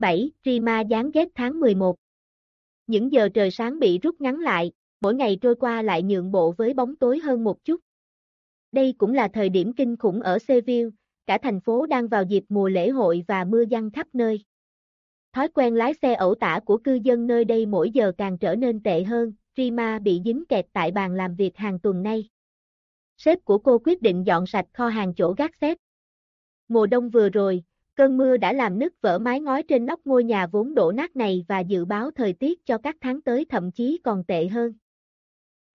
7. Rima gián ghét tháng 11 Những giờ trời sáng bị rút ngắn lại, mỗi ngày trôi qua lại nhượng bộ với bóng tối hơn một chút. Đây cũng là thời điểm kinh khủng ở Seville, cả thành phố đang vào dịp mùa lễ hội và mưa giăng khắp nơi. Thói quen lái xe ẩu tả của cư dân nơi đây mỗi giờ càng trở nên tệ hơn, Rima bị dính kẹt tại bàn làm việc hàng tuần nay. Sếp của cô quyết định dọn sạch kho hàng chỗ gác xếp. Mùa đông vừa rồi, cơn mưa đã làm nứt vỡ mái ngói trên nóc ngôi nhà vốn đổ nát này và dự báo thời tiết cho các tháng tới thậm chí còn tệ hơn.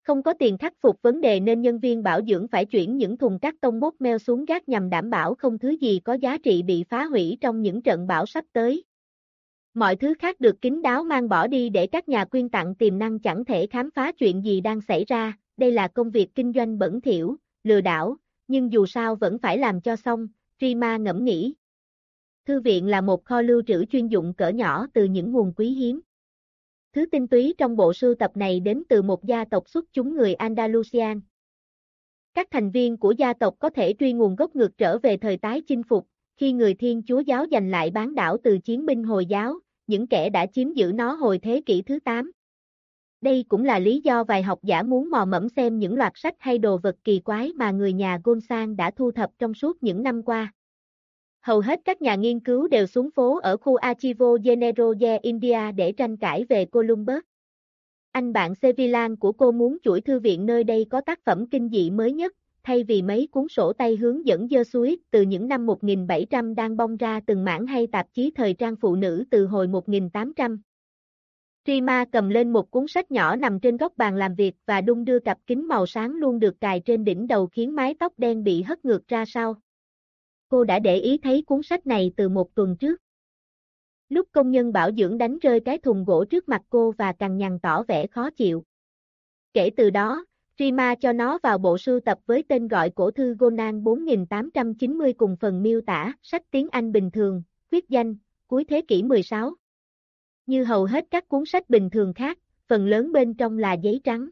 Không có tiền khắc phục vấn đề nên nhân viên bảo dưỡng phải chuyển những thùng cắt tông bốt meo xuống gác nhằm đảm bảo không thứ gì có giá trị bị phá hủy trong những trận bão sắp tới. Mọi thứ khác được kín đáo mang bỏ đi để các nhà quyên tặng tiềm năng chẳng thể khám phá chuyện gì đang xảy ra, đây là công việc kinh doanh bẩn thỉu, lừa đảo, nhưng dù sao vẫn phải làm cho xong, Rima ngẫm nghĩ. Thư viện là một kho lưu trữ chuyên dụng cỡ nhỏ từ những nguồn quý hiếm. Thứ tinh túy trong bộ sưu tập này đến từ một gia tộc xuất chúng người Andalusian. Các thành viên của gia tộc có thể truy nguồn gốc ngược trở về thời tái chinh phục, khi người Thiên Chúa giáo giành lại bán đảo từ chiến binh Hồi giáo, những kẻ đã chiếm giữ nó hồi thế kỷ thứ 8. Đây cũng là lý do vài học giả muốn mò mẫm xem những loạt sách hay đồ vật kỳ quái mà người nhà Gonsan đã thu thập trong suốt những năm qua. Hầu hết các nhà nghiên cứu đều xuống phố ở khu Archivo General de India để tranh cãi về Columbus. Anh bạn Sevillan của cô muốn chuỗi thư viện nơi đây có tác phẩm kinh dị mới nhất, thay vì mấy cuốn sổ tay hướng dẫn dơ suối từ những năm 1700 đang bong ra từng mảng hay tạp chí thời trang phụ nữ từ hồi 1800. Rima cầm lên một cuốn sách nhỏ nằm trên góc bàn làm việc và đung đưa cặp kính màu sáng luôn được cài trên đỉnh đầu khiến mái tóc đen bị hất ngược ra sau. Cô đã để ý thấy cuốn sách này từ một tuần trước. Lúc công nhân bảo dưỡng đánh rơi cái thùng gỗ trước mặt cô và càng nhằn tỏ vẻ khó chịu. Kể từ đó, Rima cho nó vào bộ sưu tập với tên gọi cổ thư Gonan 4890 cùng phần miêu tả sách tiếng Anh bình thường, quyết danh, cuối thế kỷ 16. Như hầu hết các cuốn sách bình thường khác, phần lớn bên trong là giấy trắng.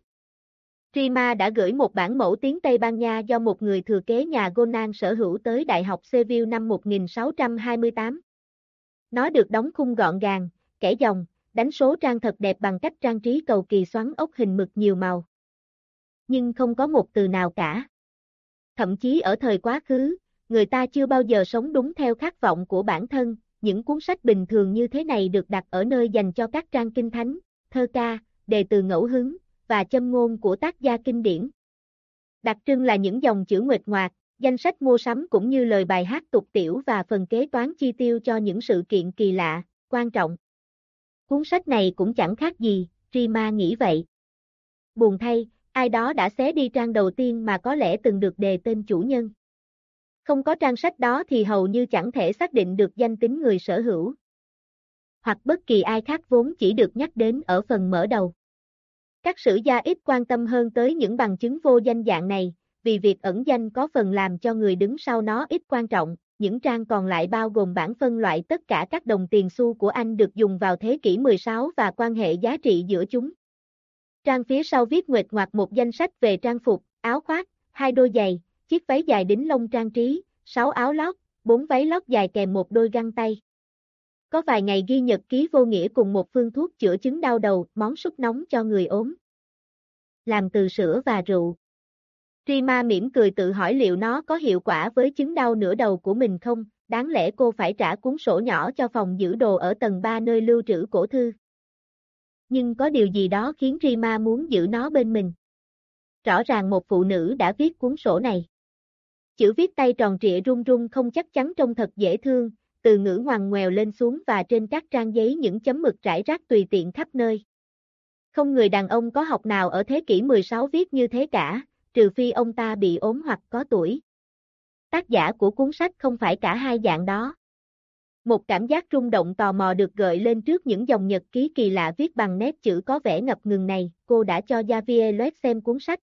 Rima đã gửi một bản mẫu tiếng Tây Ban Nha do một người thừa kế nhà Gonan sở hữu tới Đại học Seville năm 1628. Nó được đóng khung gọn gàng, kẻ dòng, đánh số trang thật đẹp bằng cách trang trí cầu kỳ xoắn ốc hình mực nhiều màu. Nhưng không có một từ nào cả. Thậm chí ở thời quá khứ, người ta chưa bao giờ sống đúng theo khát vọng của bản thân, những cuốn sách bình thường như thế này được đặt ở nơi dành cho các trang kinh thánh, thơ ca, đề từ ngẫu hứng, và châm ngôn của tác gia kinh điển. Đặc trưng là những dòng chữ nguệt ngoạc, danh sách mua sắm cũng như lời bài hát tục tiểu và phần kế toán chi tiêu cho những sự kiện kỳ lạ, quan trọng. Cuốn sách này cũng chẳng khác gì, Rima nghĩ vậy. Buồn thay, ai đó đã xé đi trang đầu tiên mà có lẽ từng được đề tên chủ nhân. Không có trang sách đó thì hầu như chẳng thể xác định được danh tính người sở hữu. Hoặc bất kỳ ai khác vốn chỉ được nhắc đến ở phần mở đầu. Các sử gia ít quan tâm hơn tới những bằng chứng vô danh dạng này, vì việc ẩn danh có phần làm cho người đứng sau nó ít quan trọng, những trang còn lại bao gồm bản phân loại tất cả các đồng tiền xu của Anh được dùng vào thế kỷ 16 và quan hệ giá trị giữa chúng. Trang phía sau viết nguệt ngoạc một danh sách về trang phục, áo khoác, hai đôi giày, chiếc váy dài đính lông trang trí, sáu áo lót, bốn váy lót dài kèm một đôi găng tay. Có vài ngày ghi nhật ký vô nghĩa cùng một phương thuốc chữa chứng đau đầu, món súp nóng cho người ốm. Làm từ sữa và rượu. Rima mỉm cười tự hỏi liệu nó có hiệu quả với chứng đau nửa đầu của mình không, đáng lẽ cô phải trả cuốn sổ nhỏ cho phòng giữ đồ ở tầng 3 nơi lưu trữ cổ thư. Nhưng có điều gì đó khiến Rima muốn giữ nó bên mình. Rõ ràng một phụ nữ đã viết cuốn sổ này. Chữ viết tay tròn trịa run run không chắc chắn trông thật dễ thương, từ ngữ ngoằn ngoèo lên xuống và trên các trang giấy những chấm mực rải rác tùy tiện khắp nơi. Không người đàn ông có học nào ở thế kỷ 16 viết như thế cả, trừ phi ông ta bị ốm hoặc có tuổi. Tác giả của cuốn sách không phải cả hai dạng đó. Một cảm giác rung động tò mò được gợi lên trước những dòng nhật ký kỳ lạ viết bằng nét chữ có vẻ ngập ngừng này, cô đã cho Javier Loet xem cuốn sách.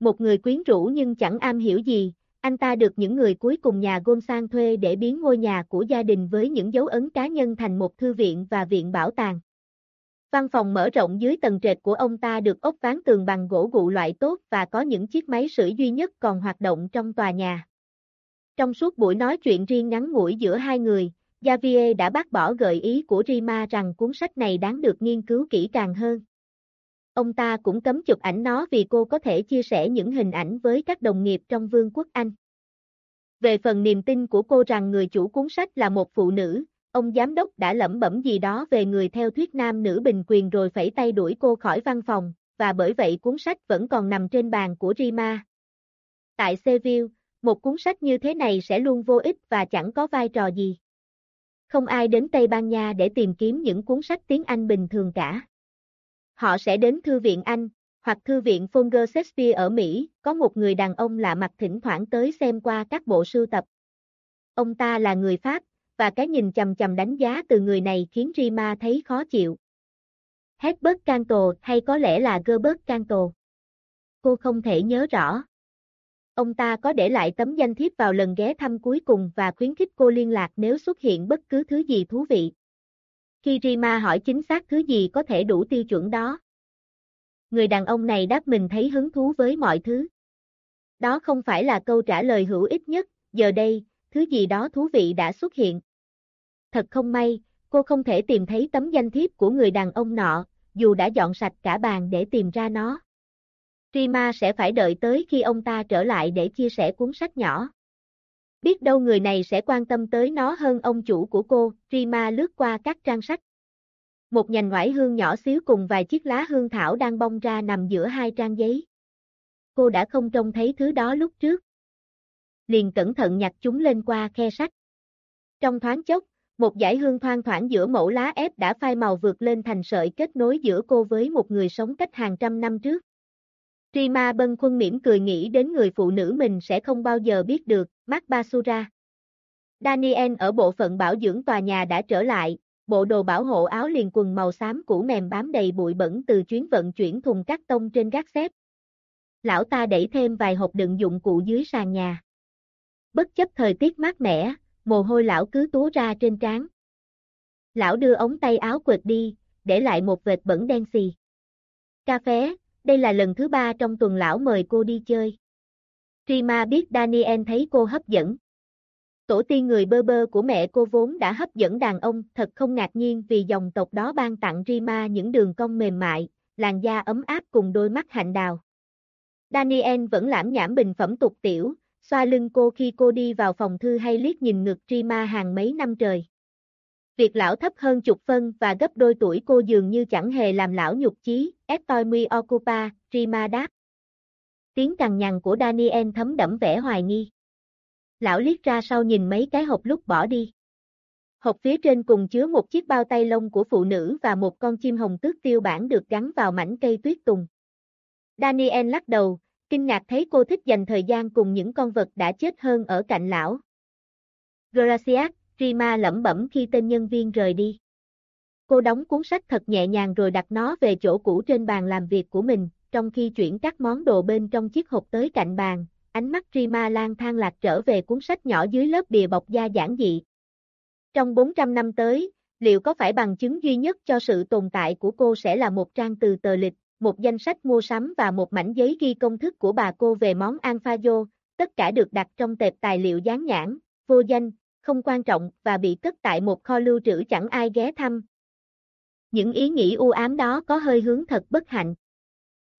Một người quyến rũ nhưng chẳng am hiểu gì, anh ta được những người cuối cùng nhà Gonsan thuê để biến ngôi nhà của gia đình với những dấu ấn cá nhân thành một thư viện và viện bảo tàng. Văn phòng mở rộng dưới tầng trệt của ông ta được ốp ván tường bằng gỗ gụ loại tốt và có những chiếc máy sưởi duy nhất còn hoạt động trong tòa nhà. Trong suốt buổi nói chuyện riêng ngắn ngủi giữa hai người, Javier đã bác bỏ gợi ý của Rima rằng cuốn sách này đáng được nghiên cứu kỹ càng hơn. Ông ta cũng cấm chụp ảnh nó vì cô có thể chia sẻ những hình ảnh với các đồng nghiệp trong Vương quốc Anh. Về phần niềm tin của cô rằng người chủ cuốn sách là một phụ nữ, ông giám đốc đã lẩm bẩm gì đó về người theo thuyết nam nữ bình quyền rồi phẩy tay đuổi cô khỏi văn phòng, và bởi vậy cuốn sách vẫn còn nằm trên bàn của Rima. Tại Seville, một cuốn sách như thế này sẽ luôn vô ích và chẳng có vai trò gì. Không ai đến Tây Ban Nha để tìm kiếm những cuốn sách tiếng Anh bình thường cả. Họ sẽ đến Thư viện Anh, hoặc Thư viện Folger Shakespeare ở Mỹ, có một người đàn ông lạ mặt thỉnh thoảng tới xem qua các bộ sưu tập. Ông ta là người Pháp, và cái nhìn chầm chầm đánh giá từ người này khiến Rima thấy khó chịu. Herbert Canto hay có lẽ là Gerbert Canto. Cô không thể nhớ rõ. Ông ta có để lại tấm danh thiếp vào lần ghé thăm cuối cùng và khuyến khích cô liên lạc nếu xuất hiện bất cứ thứ gì thú vị. Khi Rima hỏi chính xác thứ gì có thể đủ tiêu chuẩn đó. Người đàn ông này đáp mình thấy hứng thú với mọi thứ. Đó không phải là câu trả lời hữu ích nhất, giờ đây, thứ gì đó thú vị đã xuất hiện. Thật không may, cô không thể tìm thấy tấm danh thiếp của người đàn ông nọ, dù đã dọn sạch cả bàn để tìm ra nó. Rima sẽ phải đợi tới khi ông ta trở lại để chia sẻ cuốn sách nhỏ. Biết đâu người này sẽ quan tâm tới nó hơn ông chủ của cô, Rima lướt qua các trang sách. Một nhành ngoải hương nhỏ xíu cùng vài chiếc lá hương thảo đang bong ra nằm giữa hai trang giấy. Cô đã không trông thấy thứ đó lúc trước. Liền cẩn thận nhặt chúng lên qua khe sách. Trong thoáng chốc, một dải hương thoang thoảng giữa mẫu lá ép đã phai màu vượt lên thành sợi kết nối giữa cô với một người sống cách hàng trăm năm trước. Rima bân khuân mỉm cười nghĩ đến người phụ nữ mình sẽ không bao giờ biết được, Mark Basura. Daniel ở bộ phận bảo dưỡng tòa nhà đã trở lại, bộ đồ bảo hộ áo liền quần màu xám cũ mềm bám đầy bụi bẩn từ chuyến vận chuyển thùng cắt tông trên gác xếp. Lão ta đẩy thêm vài hộp đựng dụng cụ dưới sàn nhà. Bất chấp thời tiết mát mẻ, mồ hôi lão cứ túa ra trên trán. Lão đưa ống tay áo quệt đi, để lại một vệt bẩn đen xì. Cà phê, đây là lần thứ ba trong tuần lão mời cô đi chơi. Rima biết Daniel thấy cô hấp dẫn. Tổ tiên người bơ bơ của mẹ cô vốn đã hấp dẫn đàn ông, thật không ngạc nhiên vì dòng tộc đó ban tặng Rima những đường cong mềm mại, làn da ấm áp cùng đôi mắt hạnh đào. Daniel vẫn lãm nhảm bình phẩm tục tiểu, xoa lưng cô khi cô đi vào phòng thư hay liếc nhìn ngực Rima hàng mấy năm trời. Việc lão thấp hơn chục phân và gấp đôi tuổi cô dường như chẳng hề làm lão nhục chí, Estoy mi ocupa, Rima đáp. Tiếng cằn nhằn của Daniel thấm đẫm vẻ hoài nghi. Lão liếc ra sau nhìn mấy cái hộp lúc bỏ đi. Hộp phía trên cùng chứa một chiếc bao tay lông của phụ nữ và một con chim hồng tước tiêu bản được gắn vào mảnh cây tuyết tùng. Daniel lắc đầu, kinh ngạc thấy cô thích dành thời gian cùng những con vật đã chết hơn ở cạnh lão. Gracias, Rima lẩm bẩm khi tên nhân viên rời đi. Cô đóng cuốn sách thật nhẹ nhàng rồi đặt nó về chỗ cũ trên bàn làm việc của mình, trong khi chuyển các món đồ bên trong chiếc hộp tới cạnh bàn, ánh mắt Rima lang thang lạc trở về cuốn sách nhỏ dưới lớp bìa bọc da giản dị. Trong 400 năm tới, liệu có phải bằng chứng duy nhất cho sự tồn tại của cô sẽ là một trang từ tờ lịch, một danh sách mua sắm và một mảnh giấy ghi công thức của bà cô về món Alfajo, tất cả được đặt trong tệp tài liệu dán nhãn, vô danh, không quan trọng và bị cất tại một kho lưu trữ chẳng ai ghé thăm. Những ý nghĩ u ám đó có hơi hướng thật bất hạnh.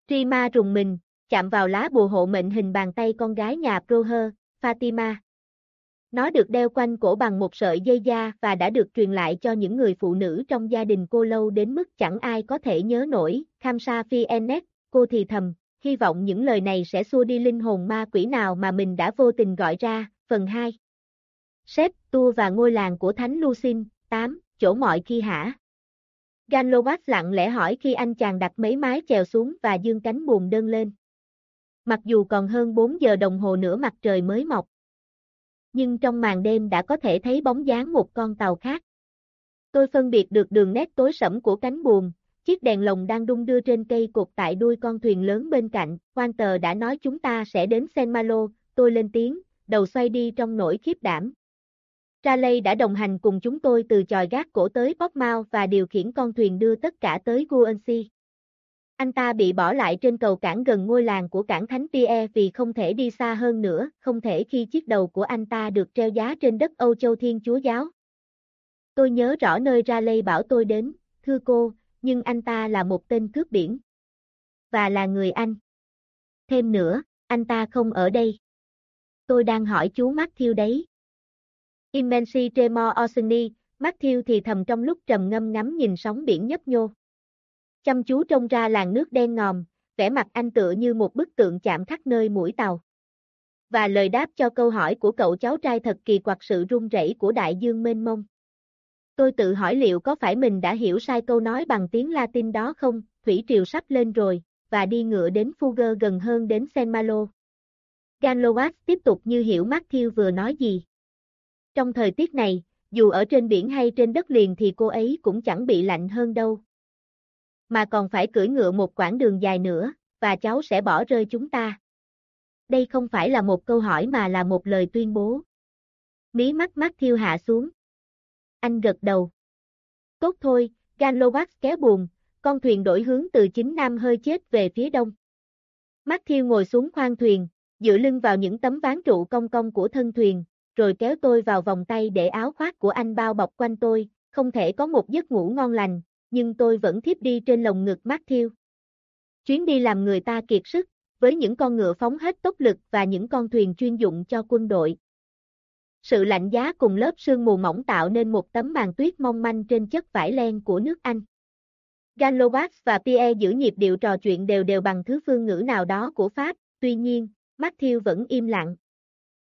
Rima rùng mình, chạm vào lá bùa hộ mệnh hình bàn tay con gái nhà Proher, Fatima. Nó được đeo quanh cổ bằng một sợi dây da và đã được truyền lại cho những người phụ nữ trong gia đình cô lâu đến mức chẳng ai có thể nhớ nổi. Khamsa Phi cô thì thầm, hy vọng những lời này sẽ xua đi linh hồn ma quỷ nào mà mình đã vô tình gọi ra. Phần 2 Sếp, tour và ngôi làng của Thánh Lucin, 8, chỗ mọi khi hả? Ganlovac lặng lẽ hỏi khi anh chàng đặt mấy mái chèo xuống và dương cánh buồm đơn lên. Mặc dù còn hơn 4 giờ đồng hồ nữa mặt trời mới mọc. Nhưng trong màn đêm đã có thể thấy bóng dáng một con tàu khác. Tôi phân biệt được đường nét tối sẫm của cánh buồm, chiếc đèn lồng đang đung đưa trên cây cột tại đuôi con thuyền lớn bên cạnh. Quan tờ đã nói chúng ta sẽ đến Sen Malo, tôi lên tiếng, đầu xoay đi trong nỗi khiếp đảm. Raleigh đã đồng hành cùng chúng tôi từ chòi gác cổ tới Portsmouth và điều khiển con thuyền đưa tất cả tới Guernsey. Anh ta bị bỏ lại trên cầu cảng gần ngôi làng của cảng Thánh Pierre vì không thể đi xa hơn nữa, không thể khi chiếc đầu của anh ta được treo giá trên đất Âu Châu Thiên Chúa Giáo. Tôi nhớ rõ nơi Raleigh bảo tôi đến, thưa cô, nhưng anh ta là một tên cướp biển. Và là người Anh. Thêm nữa, anh ta không ở đây. Tôi đang hỏi chú Matthew đấy. Immensi Tremor Orsini, Matthew thì thầm trong lúc trầm ngâm ngắm nhìn sóng biển nhấp nhô. Chăm chú trông ra làn nước đen ngòm, vẻ mặt anh tựa như một bức tượng chạm khắc nơi mũi tàu. Và lời đáp cho câu hỏi của cậu cháu trai thật kỳ quặc sự run rẩy của đại dương mênh mông. Tôi tự hỏi liệu có phải mình đã hiểu sai câu nói bằng tiếng Latin đó không, thủy triều sắp lên rồi, và đi ngựa đến Fugger gần hơn đến Saint Malo. Ganlowatt tiếp tục như hiểu Matthew vừa nói gì. Trong thời tiết này, dù ở trên biển hay trên đất liền thì cô ấy cũng chẳng bị lạnh hơn đâu. Mà còn phải cưỡi ngựa một quãng đường dài nữa, và cháu sẽ bỏ rơi chúng ta. Đây không phải là một câu hỏi mà là một lời tuyên bố. Mí mắt Matthew hạ xuống. Anh gật đầu. Tốt thôi, Ganlovac kéo buồn, con thuyền đổi hướng từ chính nam hơi chết về phía đông. Matthew ngồi xuống khoang thuyền, dựa lưng vào những tấm ván trụ cong cong của thân thuyền, rồi kéo tôi vào vòng tay để áo khoác của anh bao bọc quanh tôi, không thể có một giấc ngủ ngon lành, nhưng tôi vẫn thiếp đi trên lồng ngực Matthew. Chuyến đi làm người ta kiệt sức, với những con ngựa phóng hết tốc lực và những con thuyền chuyên dụng cho quân đội. Sự lạnh giá cùng lớp sương mù mỏng tạo nên một tấm màn tuyết mong manh trên chất vải len của nước Anh. Galovac và Pierre giữ nhịp điệu trò chuyện đều đều bằng thứ phương ngữ nào đó của Pháp, tuy nhiên, Matthew vẫn im lặng.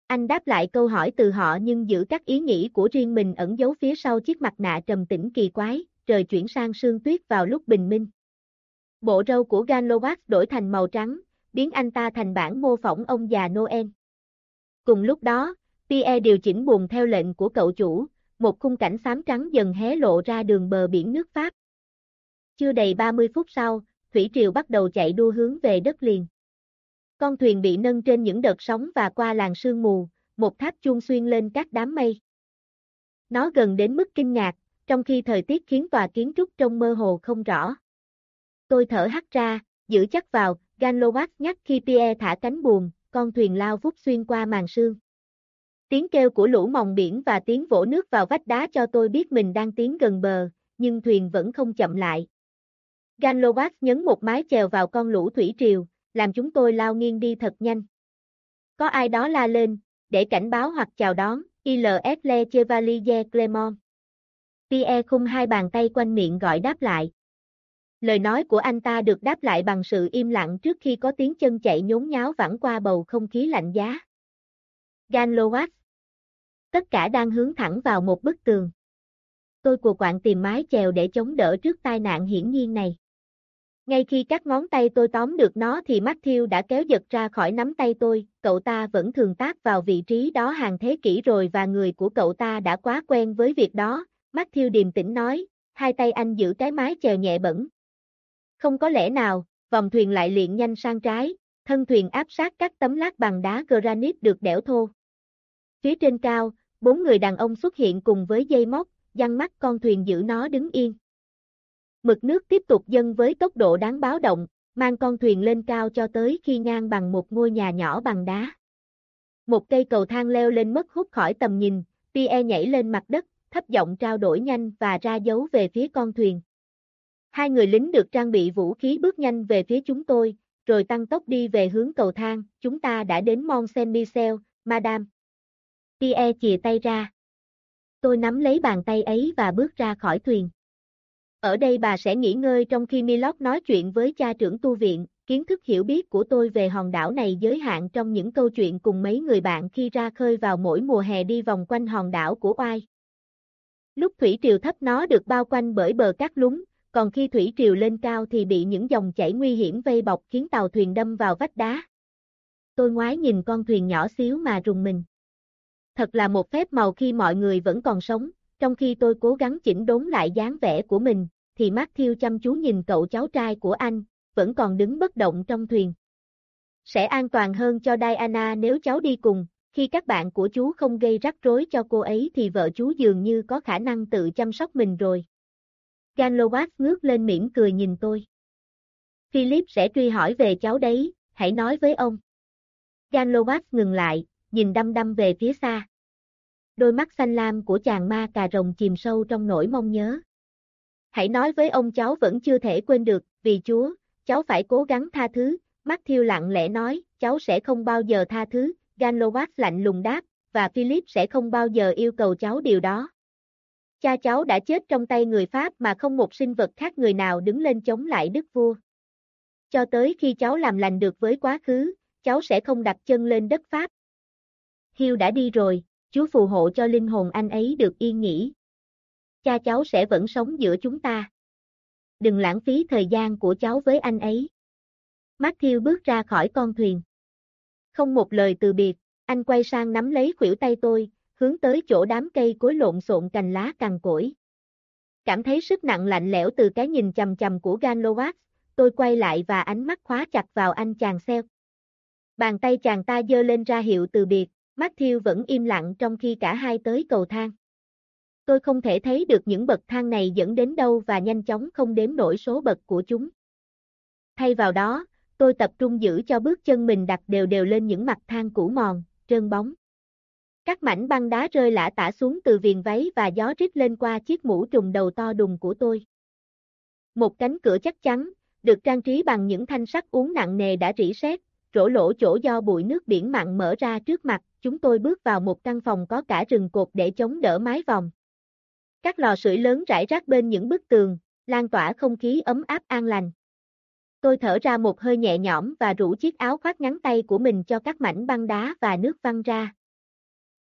Anh đáp lại câu hỏi từ họ nhưng giữ các ý nghĩ của riêng mình ẩn giấu phía sau chiếc mặt nạ trầm tĩnh kỳ quái, trời chuyển sang sương tuyết vào lúc bình minh. Bộ râu của Ganlovac đổi thành màu trắng, biến anh ta thành bản mô phỏng ông già Noel. Cùng lúc đó, Pierre điều chỉnh buồn theo lệnh của cậu chủ, một khung cảnh xám trắng dần hé lộ ra đường bờ biển nước Pháp. Chưa đầy 30 phút sau, thủy triều bắt đầu chạy đua hướng về đất liền. Con thuyền bị nâng trên những đợt sóng và qua làn sương mù, một tháp chuông xuyên lên các đám mây. Nó gần đến mức kinh ngạc, trong khi thời tiết khiến tòa kiến trúc trông mơ hồ không rõ. Tôi thở hắt ra, giữ chắc vào, Ganlovac nhắc khi Pierre thả cánh buồm, con thuyền lao vút xuyên qua màn sương. Tiếng kêu của lũ mòng biển và tiếng vỗ nước vào vách đá cho tôi biết mình đang tiến gần bờ, nhưng thuyền vẫn không chậm lại. Ganlovac nhấn một mái chèo vào con lũ thủy triều, làm chúng tôi lao nghiêng đi thật nhanh. Có ai đó la lên, để cảnh báo hoặc chào đón, ILS Le Chevalier Clermont. Pierre khung hai bàn tay quanh miệng gọi đáp lại. Lời nói của anh ta được đáp lại bằng sự im lặng trước khi có tiếng chân chạy nhốn nháo vẳng qua bầu không khí lạnh giá. Ganlowatt. Tất cả đang hướng thẳng vào một bức tường. Tôi của quạng tìm mái chèo để chống đỡ trước tai nạn hiển nhiên này. Ngay khi các ngón tay tôi tóm được nó thì Matthew đã kéo giật ra khỏi nắm tay tôi, cậu ta vẫn thường tác vào vị trí đó hàng thế kỷ rồi và người của cậu ta đã quá quen với việc đó, Matthew điềm tĩnh nói, hai tay anh giữ cái mái chèo nhẹ bẩn. Không có lẽ nào, vòng thuyền lại liện nhanh sang trái, thân thuyền áp sát các tấm lát bằng đá granite được đẽo thô. Phía trên cao, bốn người đàn ông xuất hiện cùng với dây móc, dăng mắt con thuyền giữ nó đứng yên. Mực nước tiếp tục dâng với tốc độ đáng báo động, mang con thuyền lên cao cho tới khi ngang bằng một ngôi nhà nhỏ bằng đá. Một cây cầu thang leo lên mất hút khỏi tầm nhìn, Pierre nhảy lên mặt đất, thấp giọng trao đổi nhanh và ra dấu về phía con thuyền. Hai người lính được trang bị vũ khí bước nhanh về phía chúng tôi, rồi tăng tốc đi về hướng cầu thang, chúng ta đã đến Mont Saint-Michel, Madame. Pierre chìa tay ra. Tôi nắm lấy bàn tay ấy và bước ra khỏi thuyền. Ở đây bà sẽ nghỉ ngơi trong khi Milok nói chuyện với cha trưởng tu viện, kiến thức hiểu biết của tôi về hòn đảo này giới hạn trong những câu chuyện cùng mấy người bạn khi ra khơi vào mỗi mùa hè đi vòng quanh hòn đảo của Oai. Lúc thủy triều thấp nó được bao quanh bởi bờ cát lúng, còn khi thủy triều lên cao thì bị những dòng chảy nguy hiểm vây bọc khiến tàu thuyền đâm vào vách đá. Tôi ngoái nhìn con thuyền nhỏ xíu mà rùng mình. Thật là một phép màu khi mọi người vẫn còn sống, trong khi tôi cố gắng chỉnh đốn lại dáng vẻ của mình, thì Matthew chăm chú nhìn cậu cháu trai của anh, vẫn còn đứng bất động trong thuyền. Sẽ an toàn hơn cho Diana nếu cháu đi cùng, khi các bạn của chú không gây rắc rối cho cô ấy thì vợ chú dường như có khả năng tự chăm sóc mình rồi. Ganlowatt ngước lên mỉm cười nhìn tôi. Philip sẽ truy hỏi về cháu đấy, hãy nói với ông. Ganlowatt ngừng lại, nhìn đăm đăm về phía xa. Đôi mắt xanh lam của chàng ma cà rồng chìm sâu trong nỗi mong nhớ. Hãy nói với ông cháu vẫn chưa thể quên được, vì Chúa, cháu phải cố gắng tha thứ. Matthew lặng lẽ nói, cháu sẽ không bao giờ tha thứ, Ganlovac lạnh lùng đáp, và Philip sẽ không bao giờ yêu cầu cháu điều đó. Cha cháu đã chết trong tay người Pháp mà không một sinh vật khác người nào đứng lên chống lại đức vua. Cho tới khi cháu làm lành được với quá khứ, cháu sẽ không đặt chân lên đất Pháp. Hiêu đã đi rồi, Chúa phù hộ cho linh hồn anh ấy được yên nghỉ. Cha cháu sẽ vẫn sống giữa chúng ta. Đừng lãng phí thời gian của cháu với anh ấy. Matthew bước ra khỏi con thuyền. Không một lời từ biệt, anh quay sang nắm lấy khuỷu tay tôi, hướng tới chỗ đám cây cối lộn xộn cành lá cằn cỗi. Cảm thấy sức nặng lạnh lẽo từ cái nhìn chầm chầm của Ganlovac, tôi quay lại và ánh mắt khóa chặt vào anh chàng xeo. Bàn tay chàng ta dơ lên ra hiệu từ biệt, Matthew vẫn im lặng trong khi cả hai tới cầu thang. Tôi không thể thấy được những bậc thang này dẫn đến đâu và nhanh chóng không đếm nổi số bậc của chúng. Thay vào đó, tôi tập trung giữ cho bước chân mình đặt đều đều lên những mặt thang cũ mòn, trơn bóng. Các mảnh băng đá rơi lả tả xuống từ viền váy và gió rít lên qua chiếc mũ trùng đầu to đùng của tôi. Một cánh cửa chắc chắn, được trang trí bằng những thanh sắt uống nặng nề đã rỉ sét, rỗ lỗ chỗ do bụi nước biển mặn mở ra trước mặt, chúng tôi bước vào một căn phòng có cả rừng cột để chống đỡ mái vòng. Các lò sưởi lớn rải rác bên những bức tường, lan tỏa không khí ấm áp an lành. Tôi thở ra một hơi nhẹ nhõm và rủ chiếc áo khoác ngắn tay của mình cho các mảnh băng đá và nước văng ra.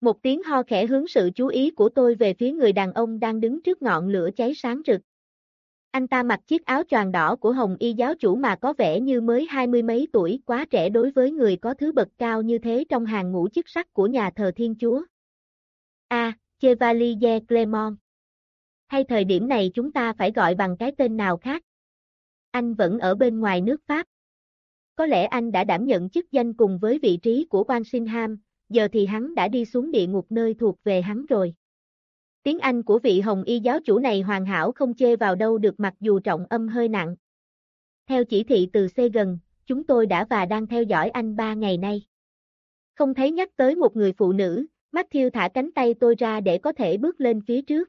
Một tiếng ho khẽ hướng sự chú ý của tôi về phía người đàn ông đang đứng trước ngọn lửa cháy sáng rực. Anh ta mặc chiếc áo choàng đỏ của hồng y giáo chủ mà có vẻ như mới hai mươi mấy tuổi quá trẻ đối với người có thứ bậc cao như thế trong hàng ngũ chức sắc của nhà thờ Thiên Chúa. A. À, Chevalier Clermont. Hay thời điểm này chúng ta phải gọi bằng cái tên nào khác? Anh vẫn ở bên ngoài nước Pháp. Có lẽ anh đã đảm nhận chức danh cùng với vị trí của Walsingham, giờ thì hắn đã đi xuống địa ngục nơi thuộc về hắn rồi. Tiếng Anh của vị hồng y giáo chủ này hoàn hảo không chê vào đâu được mặc dù trọng âm hơi nặng. Theo chỉ thị từ xe gần, chúng tôi đã và đang theo dõi anh ba ngày nay. Không thấy nhắc tới một người phụ nữ, Matthew thả cánh tay tôi ra để có thể bước lên phía trước.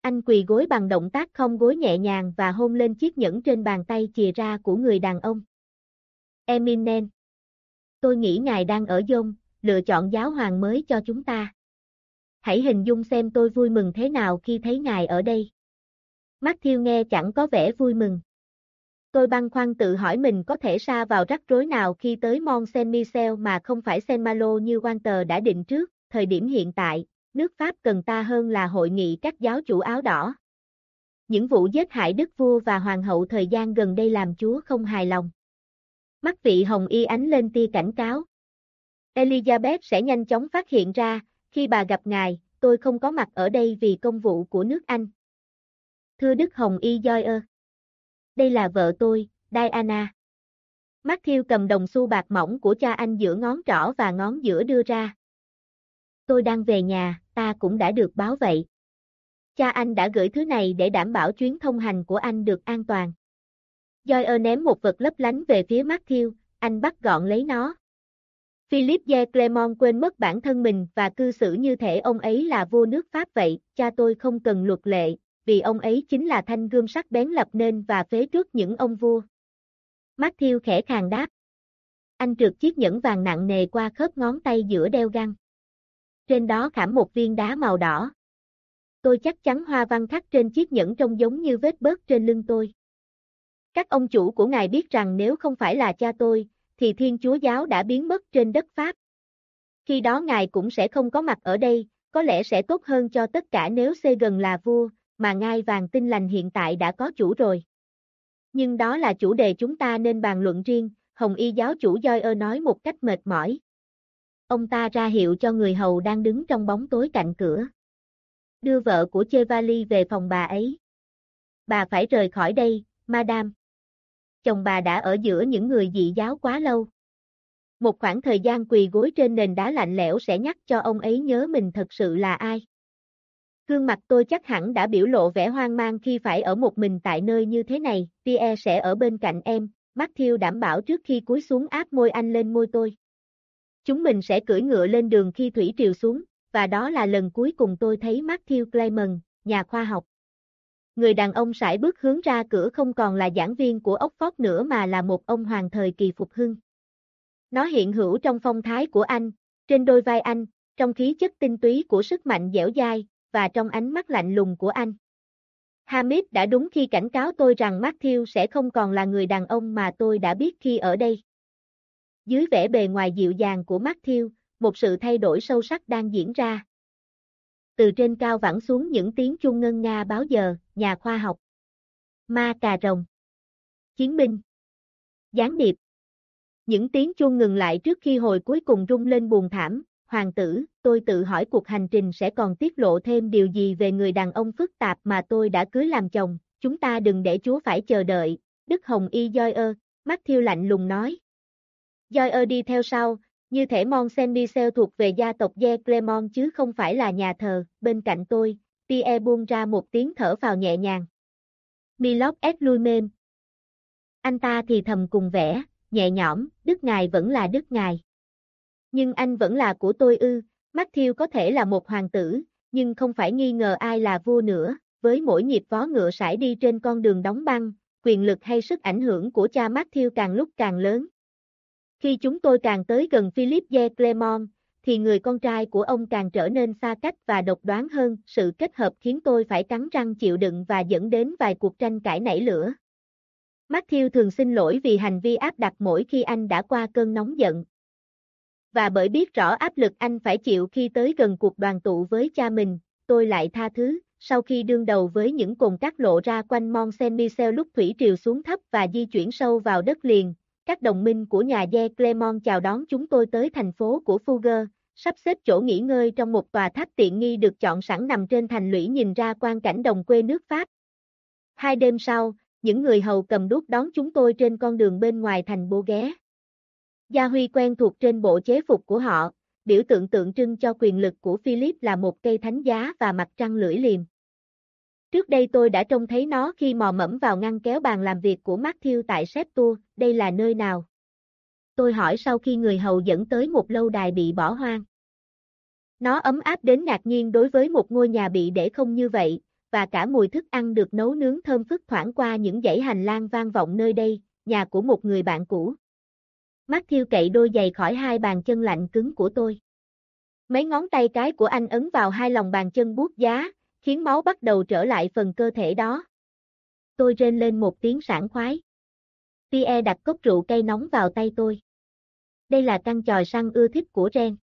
Anh quỳ gối bằng động tác không gối nhẹ nhàng và hôn lên chiếc nhẫn trên bàn tay chìa ra của người đàn ông. Eminem. Tôi nghĩ ngài đang ở dông, lựa chọn giáo hoàng mới cho chúng ta. Hãy hình dung xem tôi vui mừng thế nào khi thấy ngài ở đây. Matthew nghe chẳng có vẻ vui mừng. Tôi băn khoăn tự hỏi mình có thể xa vào rắc rối nào khi tới Mont Saint-Michel mà không phải Saint-Malo như Walter đã định trước, thời điểm hiện tại, nước Pháp cần ta hơn là hội nghị các giáo chủ áo đỏ. Những vụ giết hại đức vua và hoàng hậu thời gian gần đây làm chúa không hài lòng. Mắt vị hồng y ánh lên tia cảnh cáo. Elizabeth sẽ nhanh chóng phát hiện ra, khi bà gặp ngài, tôi không có mặt ở đây vì công vụ của nước Anh. Thưa Đức Hồng Y Joyer. Đây là vợ tôi, Diana. Matthew cầm đồng xu bạc mỏng của cha anh giữa ngón trỏ và ngón giữa đưa ra. Tôi đang về nhà, ta cũng đã được báo vậy. Cha anh đã gửi thứ này để đảm bảo chuyến thông hành của anh được an toàn. Joyer ném một vật lấp lánh về phía Matthew, anh bắt gọn lấy nó. Philip de Clermont quên mất bản thân mình và cư xử như thể ông ấy là vua nước Pháp vậy, cha tôi không cần luật lệ, vì ông ấy chính là thanh gươm sắc bén lập nên và phế trước những ông vua. Matthew khẽ khàng đáp. Anh trượt chiếc nhẫn vàng nặng nề qua khớp ngón tay giữa đeo găng. Trên đó khảm một viên đá màu đỏ. Tôi chắc chắn hoa văn khắc trên chiếc nhẫn trông giống như vết bớt trên lưng tôi. Các ông chủ của ngài biết rằng nếu không phải là cha tôi, thì Thiên Chúa Giáo đã biến mất trên đất Pháp. Khi đó Ngài cũng sẽ không có mặt ở đây, có lẽ sẽ tốt hơn cho tất cả nếu xê gần là vua, mà ngai vàng tinh lành hiện tại đã có chủ rồi. Nhưng đó là chủ đề chúng ta nên bàn luận riêng, Hồng Y giáo chủ Joyer nói một cách mệt mỏi. Ông ta ra hiệu cho người hầu đang đứng trong bóng tối cạnh cửa. Đưa vợ của Chevali về phòng bà ấy. Bà phải rời khỏi đây, madame chồng bà đã ở giữa những người dị giáo quá lâu. Một khoảng thời gian quỳ gối trên nền đá lạnh lẽo sẽ nhắc cho ông ấy nhớ mình thật sự là ai. Gương mặt tôi chắc hẳn đã biểu lộ vẻ hoang mang khi phải ở một mình tại nơi như thế này, Pierre sẽ ở bên cạnh em, Matthew đảm bảo trước khi cúi xuống áp môi anh lên môi tôi. Chúng mình sẽ cưỡi ngựa lên đường khi thủy triều xuống, và đó là lần cuối cùng tôi thấy Matthew Clayman, nhà khoa học. Người đàn ông sải bước hướng ra cửa không còn là giảng viên của Oxford nữa mà là một ông hoàng thời kỳ phục hưng. Nó hiện hữu trong phong thái của anh, trên đôi vai anh, trong khí chất tinh túy của sức mạnh dẻo dai, và trong ánh mắt lạnh lùng của anh. Hamid đã đúng khi cảnh cáo tôi rằng Matthew sẽ không còn là người đàn ông mà tôi đã biết khi ở đây. Dưới vẻ bề ngoài dịu dàng của Matthew, một sự thay đổi sâu sắc đang diễn ra. Từ trên cao vẳng xuống những tiếng chuông ngân nga báo giờ, nhà khoa học. Ma cà rồng. Chiến binh. Gián điệp. Những tiếng chuông ngừng lại trước khi hồi cuối cùng rung lên buồn thảm, hoàng tử, tôi tự hỏi cuộc hành trình sẽ còn tiết lộ thêm điều gì về người đàn ông phức tạp mà tôi đã cưới làm chồng, chúng ta đừng để chúa phải chờ đợi, Đức Hồng Y Jois, mắt thiêu lạnh lùng nói. Joyer đi theo sau, như thể Mont Saint-Michel thuộc về gia tộc Ye Clermont chứ không phải là nhà thờ, bên cạnh tôi, Pierre buông ra một tiếng thở vào nhẹ nhàng. Milord S. lui mềm. Anh ta thì thầm cùng vẻ, nhẹ nhõm, Đức Ngài vẫn là Đức Ngài. Nhưng anh vẫn là của tôi ư, Matthew có thể là một hoàng tử, nhưng không phải nghi ngờ ai là vua nữa, với mỗi nhịp vó ngựa sải đi trên con đường đóng băng, quyền lực hay sức ảnh hưởng của cha Matthew càng lúc càng lớn. Khi chúng tôi càng tới gần Philip de Clermont, thì người con trai của ông càng trở nên xa cách và độc đoán hơn, sự kết hợp khiến tôi phải cắn răng chịu đựng và dẫn đến vài cuộc tranh cãi nảy lửa. Matthew thường xin lỗi vì hành vi áp đặt mỗi khi anh đã qua cơn nóng giận. Và bởi biết rõ áp lực anh phải chịu khi tới gần cuộc đoàn tụ với cha mình, tôi lại tha thứ, sau khi đương đầu với những cồn cát lộ ra quanh Mont Saint-Michel lúc thủy triều xuống thấp và di chuyển sâu vào đất liền, các đồng minh của nhà De Clermont chào đón chúng tôi tới thành phố của Fugger, sắp xếp chỗ nghỉ ngơi trong một tòa tháp tiện nghi được chọn sẵn nằm trên thành lũy nhìn ra quan cảnh đồng quê nước Pháp. Hai đêm sau, những người hầu cầm đuốc đón chúng tôi trên con đường bên ngoài thành Bô Ghé. Gia Huy quen thuộc trên bộ chế phục của họ, biểu tượng tượng trưng cho quyền lực của Philip là một cây thánh giá và mặt trăng lưỡi liềm. Trước đây tôi đã trông thấy nó khi mò mẫm vào ngăn kéo bàn làm việc của Matthew tại Septour, đây là nơi nào? Tôi hỏi sau khi người hầu dẫn tới một lâu đài bị bỏ hoang. Nó ấm áp đến ngạc nhiên đối với một ngôi nhà bị để không như vậy, và cả mùi thức ăn được nấu nướng thơm phức thoảng qua những dãy hành lang vang vọng nơi đây, nhà của một người bạn cũ. Matthew cậy đôi giày khỏi hai bàn chân lạnh cứng của tôi. Mấy ngón tay cái của anh ấn vào hai lòng bàn chân buốt giá, khiến máu bắt đầu trở lại phần cơ thể đó. Tôi rên lên một tiếng sảng khoái. Pierre đặt cốc rượu cây nóng vào tay tôi. Đây là căn tròi săn ưa thích của Ren.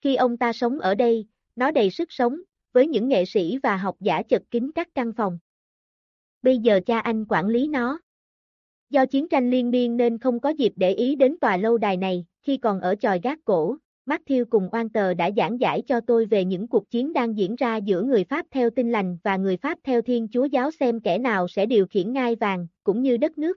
Khi ông ta sống ở đây, nó đầy sức sống, với những nghệ sĩ và học giả chật kín các căn phòng. Bây giờ cha anh quản lý nó. Do chiến tranh liên miên nên không có dịp để ý đến tòa lâu đài này, khi còn ở tròi gác cổ, Matthew cùng oan tờ đã giảng giải cho tôi về những cuộc chiến đang diễn ra giữa người Pháp theo tinh lành và người Pháp theo thiên chúa giáo xem kẻ nào sẽ điều khiển ngai vàng, cũng như đất nước.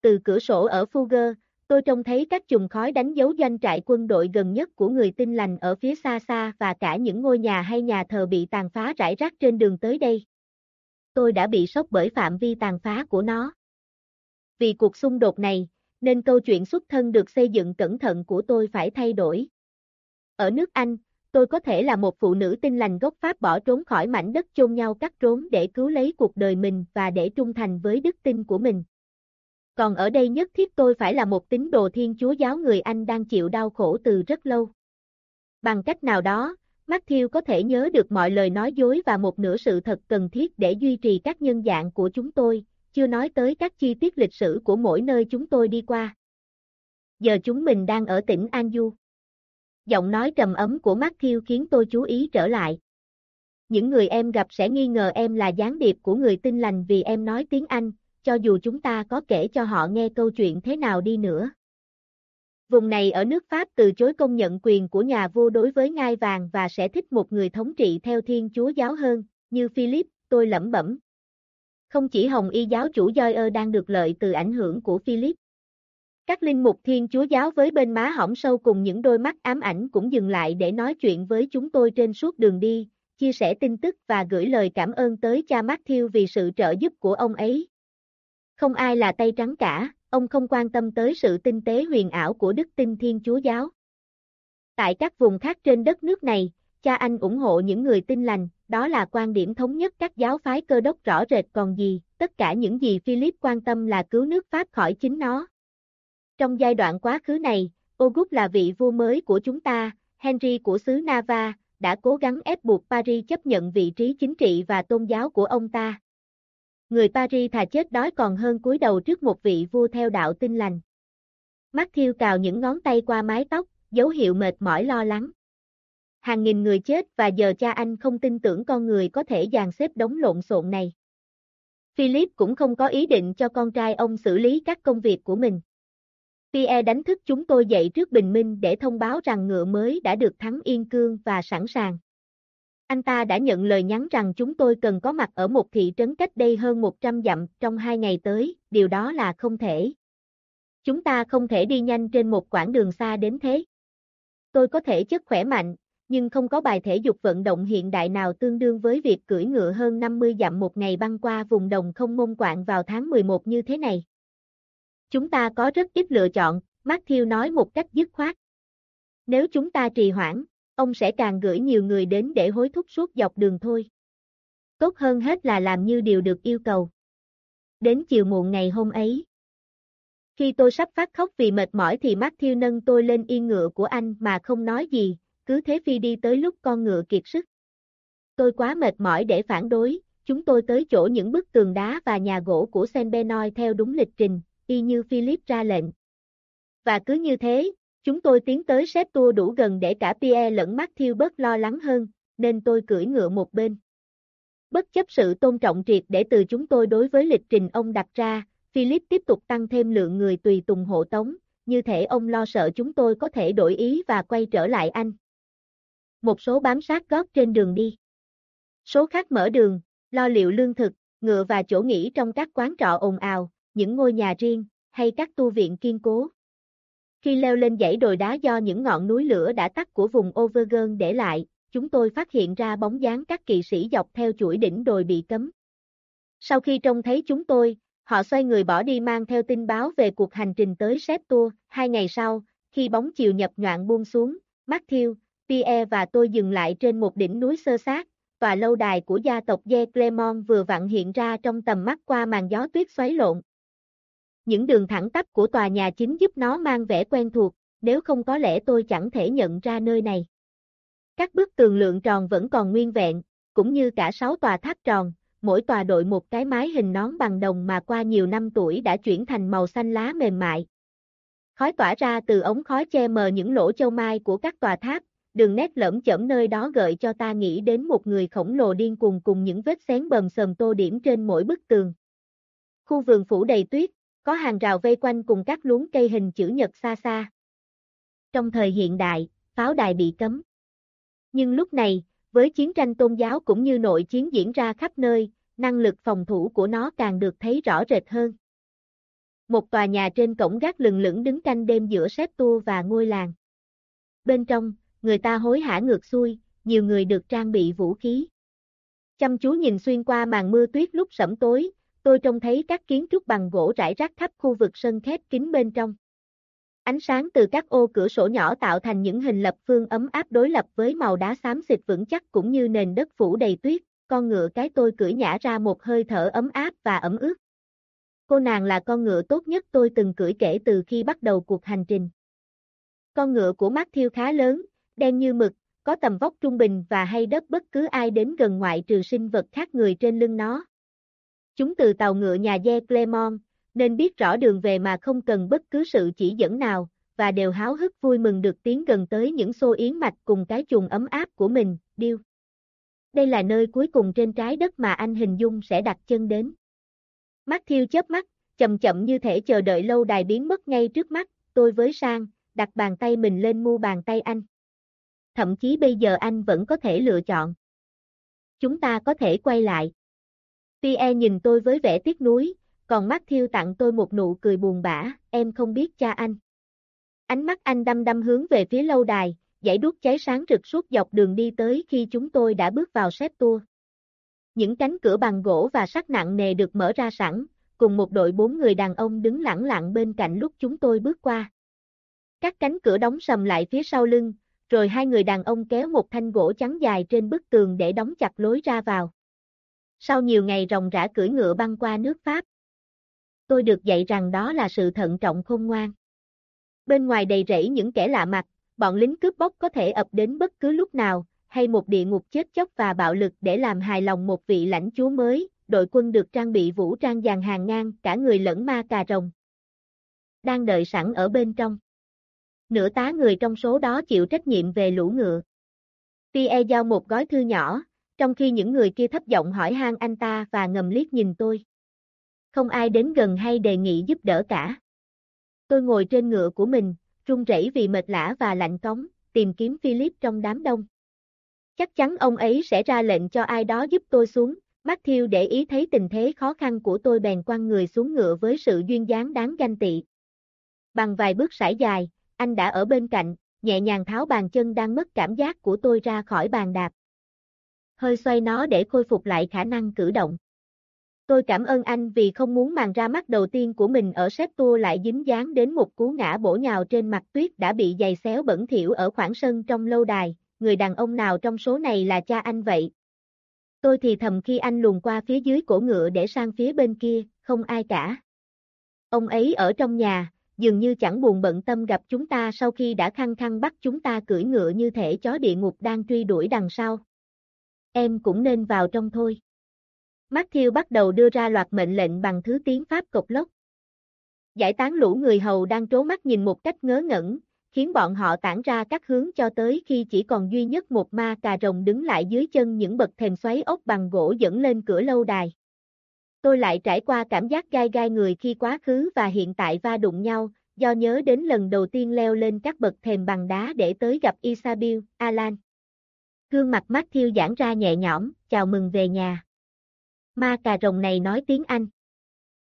Từ cửa sổ ở Fugger, tôi trông thấy các chùm khói đánh dấu doanh trại quân đội gần nhất của người tinh lành ở phía xa xa và cả những ngôi nhà hay nhà thờ bị tàn phá rải rác trên đường tới đây. Tôi đã bị sốc bởi phạm vi tàn phá của nó. Vì cuộc xung đột này, nên câu chuyện xuất thân được xây dựng cẩn thận của tôi phải thay đổi. Ở nước Anh, tôi có thể là một phụ nữ tinh lành gốc Pháp bỏ trốn khỏi mảnh đất chôn nhau cắt trốn để cứu lấy cuộc đời mình và để trung thành với đức tin của mình. Còn ở đây nhất thiết tôi phải là một tín đồ thiên chúa giáo người Anh đang chịu đau khổ từ rất lâu. Bằng cách nào đó, Matthew có thể nhớ được mọi lời nói dối và một nửa sự thật cần thiết để duy trì các nhân dạng của chúng tôi, chưa nói tới các chi tiết lịch sử của mỗi nơi chúng tôi đi qua. Giờ chúng mình đang ở tỉnh Anju. Giọng nói trầm ấm của Matthew khiến tôi chú ý trở lại. Những người em gặp sẽ nghi ngờ em là gián điệp của người tin lành vì em nói tiếng Anh, cho dù chúng ta có kể cho họ nghe câu chuyện thế nào đi nữa. Vùng này ở nước Pháp từ chối công nhận quyền của nhà vua đối với ngai vàng và sẽ thích một người thống trị theo thiên chúa giáo hơn, như Philip, tôi lẩm bẩm. Không chỉ Hồng Y giáo chủ Joyer đang được lợi từ ảnh hưởng của Philip. Các linh mục thiên chúa giáo với bên má hỏng sâu cùng những đôi mắt ám ảnh cũng dừng lại để nói chuyện với chúng tôi trên suốt đường đi, chia sẻ tin tức và gửi lời cảm ơn tới cha Matthew vì sự trợ giúp của ông ấy. Không ai là tay trắng cả, ông không quan tâm tới sự tinh tế huyền ảo của đức tin thiên chúa giáo. Tại các vùng khác trên đất nước này, cha anh ủng hộ những người tin lành, đó là quan điểm thống nhất các giáo phái cơ đốc rõ rệt còn gì, tất cả những gì Philip quan tâm là cứu nước Pháp khỏi chính nó. Trong giai đoạn quá khứ này, Auguste là vị vua mới của chúng ta, Henry của xứ Nava, đã cố gắng ép buộc Paris chấp nhận vị trí chính trị và tôn giáo của ông ta. Người Paris thà chết đói còn hơn cúi đầu trước một vị vua theo đạo tin lành. Matthew cào những ngón tay qua mái tóc, dấu hiệu mệt mỏi lo lắng. Hàng nghìn người chết và giờ cha anh không tin tưởng con người có thể dàn xếp đống lộn xộn này. Philip cũng không có ý định cho con trai ông xử lý các công việc của mình. Pierre đánh thức chúng tôi dậy trước bình minh để thông báo rằng ngựa mới đã được thắng yên cương và sẵn sàng. Anh ta đã nhận lời nhắn rằng chúng tôi cần có mặt ở một thị trấn cách đây hơn 100 dặm trong hai ngày tới, điều đó là không thể. Chúng ta không thể đi nhanh trên một quãng đường xa đến thế. Tôi có thể chất khỏe mạnh, nhưng không có bài thể dục vận động hiện đại nào tương đương với việc cưỡi ngựa hơn 50 dặm một ngày băng qua vùng đồng không mông quạng vào tháng 11 như thế này. Chúng ta có rất ít lựa chọn, Matthew nói một cách dứt khoát. Nếu chúng ta trì hoãn, ông sẽ càng gửi nhiều người đến để hối thúc suốt dọc đường thôi. Tốt hơn hết là làm như điều được yêu cầu. Đến chiều muộn ngày hôm ấy. Khi tôi sắp phát khóc vì mệt mỏi thì Matthew nâng tôi lên yên ngựa của anh mà không nói gì, cứ thế phi đi tới lúc con ngựa kiệt sức. Tôi quá mệt mỏi để phản đối, chúng tôi tới chỗ những bức tường đá và nhà gỗ của Senbenoi Benoit theo đúng lịch trình, y như Philip ra lệnh. Và cứ như thế, chúng tôi tiến tới xếp tua đủ gần để cả Pierre lẫn Matthew bớt lo lắng hơn, nên tôi cưỡi ngựa một bên. Bất chấp sự tôn trọng triệt để từ chúng tôi đối với lịch trình ông đặt ra, Philip tiếp tục tăng thêm lượng người tùy tùng hộ tống, như thể ông lo sợ chúng tôi có thể đổi ý và quay trở lại anh. Một số bám sát gót trên đường đi. Số khác mở đường, lo liệu lương thực, ngựa và chỗ nghỉ trong các quán trọ ồn ào, những ngôi nhà riêng, hay các tu viện kiên cố. Khi leo lên dãy đồi đá do những ngọn núi lửa đã tắt của vùng Overgun để lại, chúng tôi phát hiện ra bóng dáng các kỵ sĩ dọc theo chuỗi đỉnh đồi bị cấm. Sau khi trông thấy chúng tôi, họ xoay người bỏ đi mang theo tin báo về cuộc hành trình tới Septour. Hai ngày sau, khi bóng chiều nhập nhoạn buông xuống, Matthew, Pierre và tôi dừng lại trên một đỉnh núi sơ sát, tòa lâu đài của gia tộc Ye Clermont vừa vặn hiện ra trong tầm mắt qua màn gió tuyết xoáy lộn. Những đường thẳng tắp của tòa nhà chính giúp nó mang vẻ quen thuộc, nếu không có lẽ tôi chẳng thể nhận ra nơi này. Các bức tường lượng tròn vẫn còn nguyên vẹn, cũng như cả sáu tòa tháp tròn, mỗi tòa đội một cái mái hình nón bằng đồng mà qua nhiều năm tuổi đã chuyển thành màu xanh lá mềm mại. Khói tỏa ra từ ống khói che mờ những lỗ châu mai của các tòa tháp, đường nét lẫm chẩm nơi đó gợi cho ta nghĩ đến một người khổng lồ điên cuồng cùng những vết xén bầm sầm tô điểm trên mỗi bức tường. Khu vườn phủ đầy tuyết, có hàng rào vây quanh cùng các luống cây hình chữ nhật xa xa. Trong thời hiện đại, pháo đài bị cấm. Nhưng lúc này, với chiến tranh tôn giáo cũng như nội chiến diễn ra khắp nơi, năng lực phòng thủ của nó càng được thấy rõ rệt hơn. Một tòa nhà trên cổng gác lừng lững đứng canh đêm giữa xếp tua và ngôi làng. Bên trong, người ta hối hả ngược xuôi, nhiều người được trang bị vũ khí. Chăm chú nhìn xuyên qua màn mưa tuyết lúc sẫm tối, tôi trông thấy các kiến trúc bằng gỗ rải rác khắp khu vực sân khép kín bên trong. Ánh sáng từ các ô cửa sổ nhỏ tạo thành những hình lập phương ấm áp đối lập với màu đá xám xịt vững chắc cũng như nền đất phủ đầy tuyết, con ngựa cái tôi cưỡi nhả ra một hơi thở ấm áp và ẩm ướt. Cô nàng là con ngựa tốt nhất tôi từng cưỡi kể từ khi bắt đầu cuộc hành trình. Con ngựa của Matthew khá lớn, đen như mực, có tầm vóc trung bình và hay đớp bất cứ ai đến gần ngoại trừ sinh vật khác người trên lưng nó. Chúng từ tàu ngựa nhà Ye Clemon, nên biết rõ đường về mà không cần bất cứ sự chỉ dẫn nào, và đều háo hức vui mừng được tiến gần tới những xô yến mạch cùng cái chuồng ấm áp của mình, điêu. Đây là nơi cuối cùng trên trái đất mà anh hình dung sẽ đặt chân đến. Matthew chớp mắt, chậm chậm như thể chờ đợi lâu đài biến mất ngay trước mắt, tôi với sang, đặt bàn tay mình lên mu bàn tay anh. Thậm chí bây giờ anh vẫn có thể lựa chọn. Chúng ta có thể quay lại. Pierre nhìn tôi với vẻ tiếc nuối, còn Matthew tặng tôi một nụ cười buồn bã, em không biết cha anh. Ánh mắt anh đăm đăm hướng về phía lâu đài, dãy đuốc cháy sáng rực suốt dọc đường đi tới khi chúng tôi đã bước vào xếp tour. Những cánh cửa bằng gỗ và sắt nặng nề được mở ra sẵn, cùng một đội bốn người đàn ông đứng lặng lặng bên cạnh lúc chúng tôi bước qua. Các cánh cửa đóng sầm lại phía sau lưng, rồi hai người đàn ông kéo một thanh gỗ trắng dài trên bức tường để đóng chặt lối ra vào. Sau nhiều ngày ròng rã cưỡi ngựa băng qua nước Pháp, tôi được dạy rằng đó là sự thận trọng khôn ngoan. Bên ngoài đầy rẫy những kẻ lạ mặt, bọn lính cướp bóc có thể ập đến bất cứ lúc nào, hay một địa ngục chết chóc và bạo lực để làm hài lòng một vị lãnh chúa mới, đội quân được trang bị vũ trang dàn hàng ngang, cả người lẫn ma cà rồng. Đang đợi sẵn ở bên trong. Nửa tá người trong số đó chịu trách nhiệm về lũ ngựa. Pierre giao một gói thư nhỏ, trong khi những người kia thấp giọng hỏi han anh ta và ngầm liếc nhìn tôi. Không ai đến gần hay đề nghị giúp đỡ cả. Tôi ngồi trên ngựa của mình, run rẩy vì mệt lã và lạnh cống, tìm kiếm Philip trong đám đông. Chắc chắn ông ấy sẽ ra lệnh cho ai đó giúp tôi xuống, Matthew để ý thấy tình thế khó khăn của tôi bèn quăng người xuống ngựa với sự duyên dáng đáng ganh tị. Bằng vài bước sải dài, anh đã ở bên cạnh, nhẹ nhàng tháo bàn chân đang mất cảm giác của tôi ra khỏi bàn đạp. Hơi xoay nó để khôi phục lại khả năng cử động. Tôi cảm ơn anh vì không muốn màn ra mắt đầu tiên của mình ở xếp tour lại dính dáng đến một cú ngã bổ nhào trên mặt tuyết đã bị giày xéo bẩn thỉu ở khoảng sân trong lâu đài, người đàn ông nào trong số này là cha anh vậy? Tôi thì thầm khi anh luồn qua phía dưới cổ ngựa để sang phía bên kia, không ai cả. Ông ấy ở trong nhà, dường như chẳng buồn bận tâm gặp chúng ta sau khi đã khăng khăng bắt chúng ta cưỡi ngựa như thể chó địa ngục đang truy đuổi đằng sau. Em cũng nên vào trong thôi. Matthew bắt đầu đưa ra loạt mệnh lệnh bằng thứ tiếng Pháp cộc lốc. Giải tán lũ người hầu đang trố mắt nhìn một cách ngớ ngẩn, khiến bọn họ tản ra các hướng cho tới khi chỉ còn duy nhất một ma cà rồng đứng lại dưới chân những bậc thềm xoáy ốc bằng gỗ dẫn lên cửa lâu đài. Tôi lại trải qua cảm giác gai gai người khi quá khứ và hiện tại va đụng nhau, do nhớ đến lần đầu tiên leo lên các bậc thềm bằng đá để tới gặp Isabel, Alan. Gương mặt mắt thiêu giãn ra nhẹ nhõm, chào mừng về nhà. Ma cà rồng này nói tiếng Anh.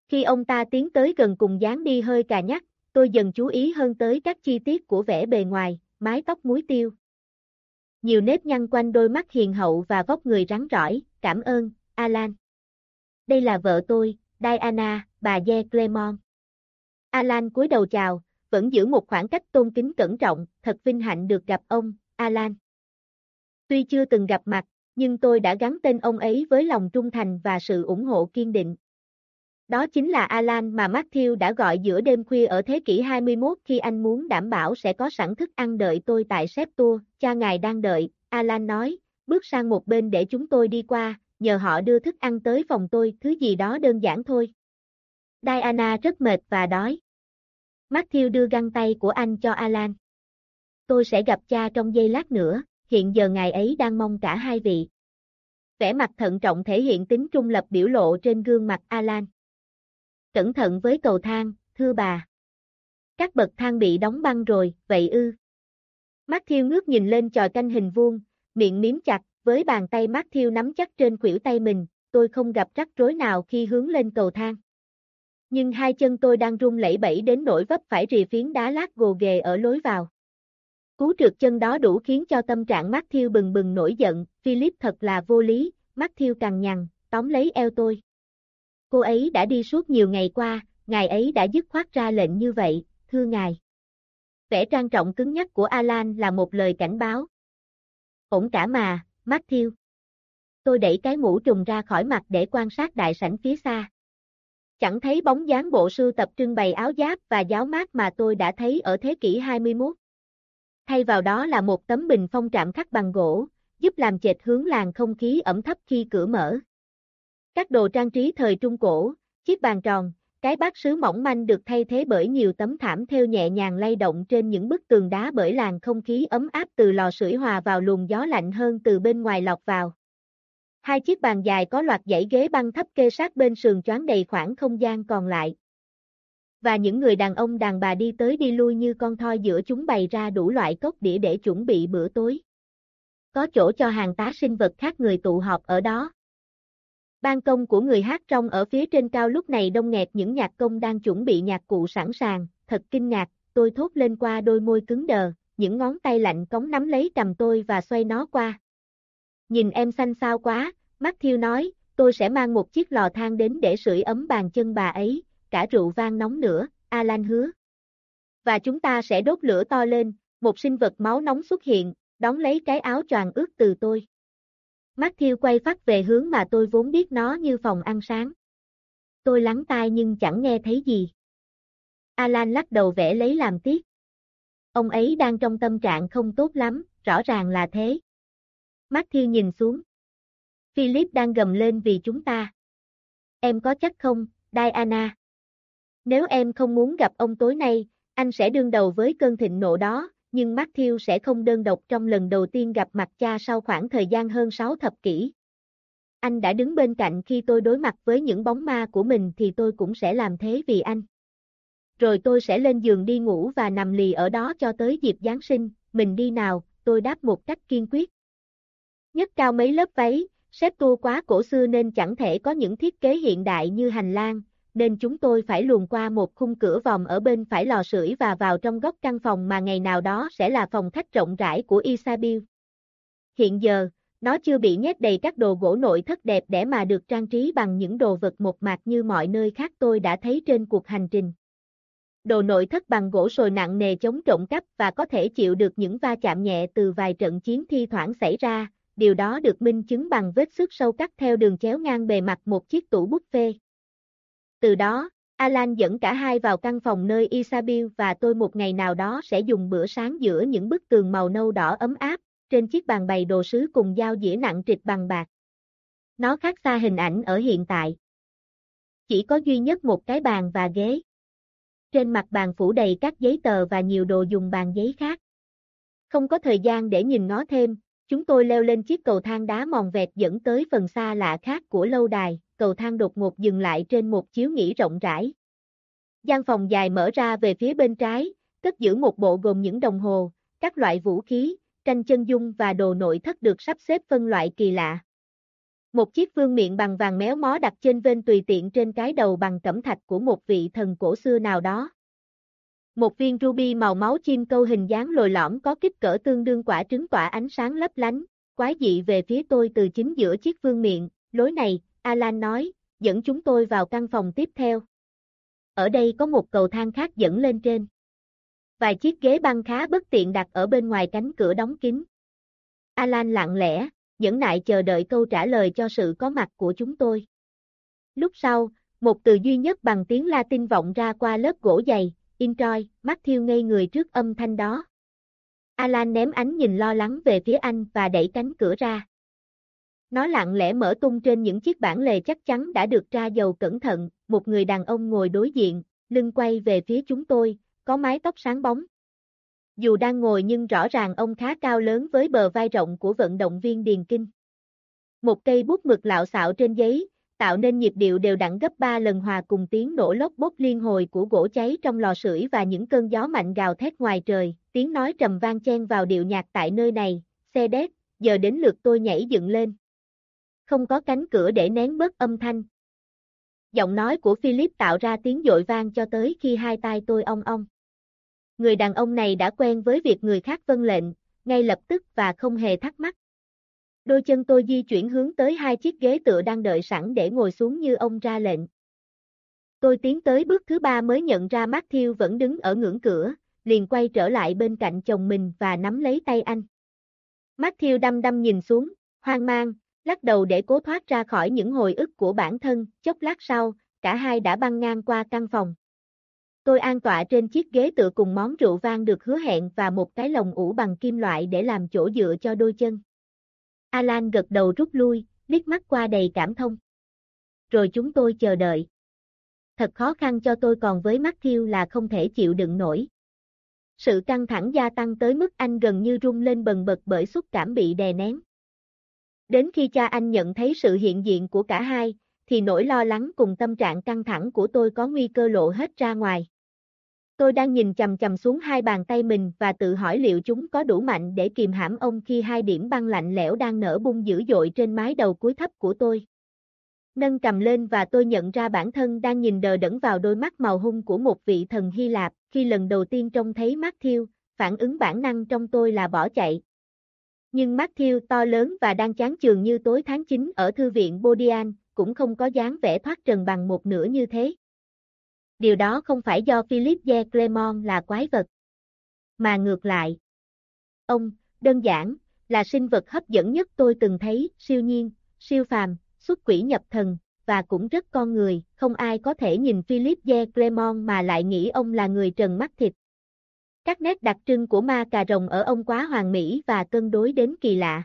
Khi ông ta tiến tới gần cùng dáng đi hơi cà nhắc, tôi dần chú ý hơn tới các chi tiết của vẻ bề ngoài, mái tóc muối tiêu. Nhiều nếp nhăn quanh đôi mắt hiền hậu và vóc người rắn rỏi, cảm ơn, Alan. Đây là vợ tôi, Diana, bà Ye Clemon. Alan cúi đầu chào, vẫn giữ một khoảng cách tôn kính cẩn trọng, thật vinh hạnh được gặp ông, Alan. Tuy chưa từng gặp mặt, nhưng tôi đã gắn tên ông ấy với lòng trung thành và sự ủng hộ kiên định. Đó chính là Alan mà Matthew đã gọi giữa đêm khuya ở thế kỷ 21 khi anh muốn đảm bảo sẽ có sẵn thức ăn đợi tôi tại xếp tour, cha ngài đang đợi, Alan nói, bước sang một bên để chúng tôi đi qua, nhờ họ đưa thức ăn tới phòng tôi, thứ gì đó đơn giản thôi. Diana rất mệt và đói. Matthew đưa găng tay của anh cho Alan. Tôi sẽ gặp cha trong giây lát nữa, hiện giờ ngài ấy đang mong cả hai vị. Vẻ mặt thận trọng thể hiện tính trung lập biểu lộ trên gương mặt Alan. Cẩn thận với cầu thang, thưa bà. Các bậc thang bị đóng băng rồi, vậy ư. Matthew ngước nhìn lên trò canh hình vuông, miệng miếm chặt, với bàn tay Matthew nắm chắc trên khuỷu tay mình, tôi không gặp rắc rối nào khi hướng lên cầu thang. Nhưng hai chân tôi đang run lẩy bẩy đến nỗi vấp phải rìa phiến đá lát gồ ghề ở lối vào. Cú trượt chân đó đủ khiến cho tâm trạng Matthew bừng bừng nổi giận, Philip thật là vô lý, Matthew càng nhằn, tóm lấy eo tôi. Cô ấy đã đi suốt nhiều ngày qua, ngài ấy đã dứt khoát ra lệnh như vậy, thưa ngài. Vẻ trang trọng cứng nhắc của Alan là một lời cảnh báo. Ổn cả mà, Matthew. Tôi đẩy cái mũ trùng ra khỏi mặt để quan sát đại sảnh phía xa. Chẳng thấy bóng dáng bộ sưu tập trưng bày áo giáp và giáo mát mà tôi đã thấy ở thế kỷ 21. Thay vào đó là một tấm bình phong trạm khắc bằng gỗ, giúp làm chệch hướng làng không khí ẩm thấp khi cửa mở. Các đồ trang trí thời Trung Cổ, chiếc bàn tròn, cái bát sứ mỏng manh được thay thế bởi nhiều tấm thảm theo nhẹ nhàng lay động trên những bức tường đá bởi làn không khí ấm áp từ lò sưởi hòa vào luồng gió lạnh hơn từ bên ngoài lọc vào. Hai chiếc bàn dài có loạt dãy ghế băng thấp kê sát bên sườn choán đầy khoảng không gian còn lại. Và những người đàn ông đàn bà đi tới đi lui như con thoi giữa chúng bày ra đủ loại cốc đĩa để chuẩn bị bữa tối. Có chỗ cho hàng tá sinh vật khác người tụ họp ở đó. Ban công của người hát trong ở phía trên cao lúc này đông nghẹt những nhạc công đang chuẩn bị nhạc cụ sẵn sàng, thật kinh ngạc, tôi thốt lên qua đôi môi cứng đờ, những ngón tay lạnh cống nắm lấy cầm tôi và xoay nó qua. Nhìn em xanh xao quá, Matthew nói, tôi sẽ mang một chiếc lò than đến để sưởi ấm bàn chân bà ấy, cả rượu vang nóng nữa, Alan hứa. Và chúng ta sẽ đốt lửa to lên, một sinh vật máu nóng xuất hiện, đón lấy cái áo choàng ướt từ tôi. Matthew quay phát về hướng mà tôi vốn biết nó như phòng ăn sáng. Tôi lắng tai nhưng chẳng nghe thấy gì. Alan lắc đầu vẽ lấy làm tiếc. Ông ấy đang trong tâm trạng không tốt lắm, rõ ràng là thế. Matthew nhìn xuống. Philip đang gầm lên vì chúng ta. Em có chắc không, Diana? Nếu em không muốn gặp ông tối nay, anh sẽ đương đầu với cơn thịnh nộ đó, nhưng Matthew sẽ không đơn độc trong lần đầu tiên gặp mặt cha sau khoảng thời gian hơn 6 thập kỷ. Anh đã đứng bên cạnh khi tôi đối mặt với những bóng ma của mình thì tôi cũng sẽ làm thế vì anh. Rồi tôi sẽ lên giường đi ngủ và nằm lì ở đó cho tới dịp Giáng sinh, mình đi nào, tôi đáp một cách kiên quyết. Nhất cao mấy lớp váy, xếp tua quá cổ xưa nên chẳng thể có những thiết kế hiện đại như hành lang, nên chúng tôi phải luồn qua một khung cửa vòng ở bên phải lò sưởi và vào trong góc căn phòng mà ngày nào đó sẽ là phòng khách rộng rãi của Isabel. Hiện giờ, nó chưa bị nhét đầy các đồ gỗ nội thất đẹp để mà được trang trí bằng những đồ vật một mạc như mọi nơi khác tôi đã thấy trên cuộc hành trình. Đồ nội thất bằng gỗ sồi nặng nề chống trộm cắp và có thể chịu được những va chạm nhẹ từ vài trận chiến thi thoảng xảy ra, điều đó được minh chứng bằng vết xước sâu cắt theo đường chéo ngang bề mặt một chiếc tủ bút phê. Từ đó, Alan dẫn cả hai vào căn phòng nơi Isabel và tôi một ngày nào đó sẽ dùng bữa sáng giữa những bức tường màu nâu đỏ ấm áp, trên chiếc bàn bày đồ sứ cùng dao dĩa nặng trịch bằng bạc. Nó khác xa hình ảnh ở hiện tại. Chỉ có duy nhất một cái bàn và ghế. Trên mặt bàn phủ đầy các giấy tờ và nhiều đồ dùng bàn giấy khác. Không có thời gian để nhìn nó thêm, chúng tôi leo lên chiếc cầu thang đá mòn vẹt dẫn tới phần xa lạ khác của lâu đài, cầu thang đột ngột dừng lại trên một chiếu nghỉ rộng rãi. Gian phòng dài mở ra về phía bên trái, cất giữ một bộ gồm những đồng hồ, các loại vũ khí, tranh chân dung và đồ nội thất được sắp xếp phân loại kỳ lạ. Một chiếc vương miệng bằng vàng méo mó đặt trên vên tùy tiện trên cái đầu bằng cẩm thạch của một vị thần cổ xưa nào đó. Một viên ruby màu máu chim câu hình dáng lồi lõm có kích cỡ tương đương quả trứng tỏa ánh sáng lấp lánh, quái dị về phía tôi từ chính giữa chiếc vương miệng, lối này, Alan nói, dẫn chúng tôi vào căn phòng tiếp theo. Ở đây có một cầu thang khác dẫn lên trên. Vài chiếc ghế băng khá bất tiện đặt ở bên ngoài cánh cửa đóng kín. Alan lặng lẽ, nhẫn nại chờ đợi câu trả lời cho sự có mặt của chúng tôi. Lúc sau, một từ duy nhất bằng tiếng Latin vọng ra qua lớp gỗ dày, Introy, thiêu ngây người trước âm thanh đó. Alan ném ánh nhìn lo lắng về phía anh và đẩy cánh cửa ra. Nó lặng lẽ mở tung trên những chiếc bản lề chắc chắn đã được tra dầu cẩn thận, một người đàn ông ngồi đối diện, lưng quay về phía chúng tôi, có mái tóc sáng bóng. Dù đang ngồi nhưng rõ ràng ông khá cao lớn với bờ vai rộng của vận động viên Điền Kinh. Một cây bút mực lạo xạo trên giấy, tạo nên nhịp điệu đều đặn gấp 3 lần hòa cùng tiếng nổ lốc bốc liên hồi của gỗ cháy trong lò sưởi và những cơn gió mạnh gào thét ngoài trời, tiếng nói trầm vang chen vào điệu nhạc tại nơi này, xe đét, giờ đến lượt tôi nhảy dựng lên. Không có cánh cửa để nén bớt âm thanh. Giọng nói của Philip tạo ra tiếng dội vang cho tới khi hai tay tôi ong ong. Người đàn ông này đã quen với việc người khác vân lệnh, ngay lập tức và không hề thắc mắc. Đôi chân tôi di chuyển hướng tới hai chiếc ghế tựa đang đợi sẵn để ngồi xuống như ông ra lệnh. Tôi tiến tới bước thứ ba mới nhận ra Matthew vẫn đứng ở ngưỡng cửa, liền quay trở lại bên cạnh chồng mình và nắm lấy tay anh. Matthew đăm đăm nhìn xuống, hoang mang, lắc đầu để cố thoát ra khỏi những hồi ức của bản thân, chốc lát sau, cả hai đã băng ngang qua căn phòng. Tôi an tọa trên chiếc ghế tựa cùng món rượu vang được hứa hẹn và một cái lồng ủ bằng kim loại để làm chỗ dựa cho đôi chân. Alan gật đầu rút lui, liếc mắt qua đầy cảm thông. Rồi chúng tôi chờ đợi. Thật khó khăn cho tôi còn với Matthew là không thể chịu đựng nổi. Sự căng thẳng gia tăng tới mức anh gần như rung lên bần bật bởi xúc cảm bị đè nén. Đến khi cha anh nhận thấy sự hiện diện của cả hai, thì nỗi lo lắng cùng tâm trạng căng thẳng của tôi có nguy cơ lộ hết ra ngoài. Tôi đang nhìn chầm chầm xuống hai bàn tay mình và tự hỏi liệu chúng có đủ mạnh để kìm hãm ông khi hai điểm băng lạnh lẽo đang nở bung dữ dội trên mái đầu cuối thấp của tôi. Nâng cầm lên và tôi nhận ra bản thân đang nhìn đờ đẫn vào đôi mắt màu hung của một vị thần Hy Lạp, khi lần đầu tiên trông thấy Matthew, phản ứng bản năng trong tôi là bỏ chạy. Nhưng Matthew to lớn và đang chán chường như tối tháng 9 ở thư viện Bodian, cũng không có dáng vẻ thoát trần bằng một nửa như thế. Điều đó không phải do Philip de Clermont là quái vật. Mà ngược lại, ông, đơn giản, là sinh vật hấp dẫn nhất tôi từng thấy, siêu nhiên, siêu phàm, xuất quỷ nhập thần, và cũng rất con người, không ai có thể nhìn Philip de Clermont mà lại nghĩ ông là người trần mắt thịt. Các nét đặc trưng của ma cà rồng ở ông quá hoàn mỹ và cân đối đến kỳ lạ.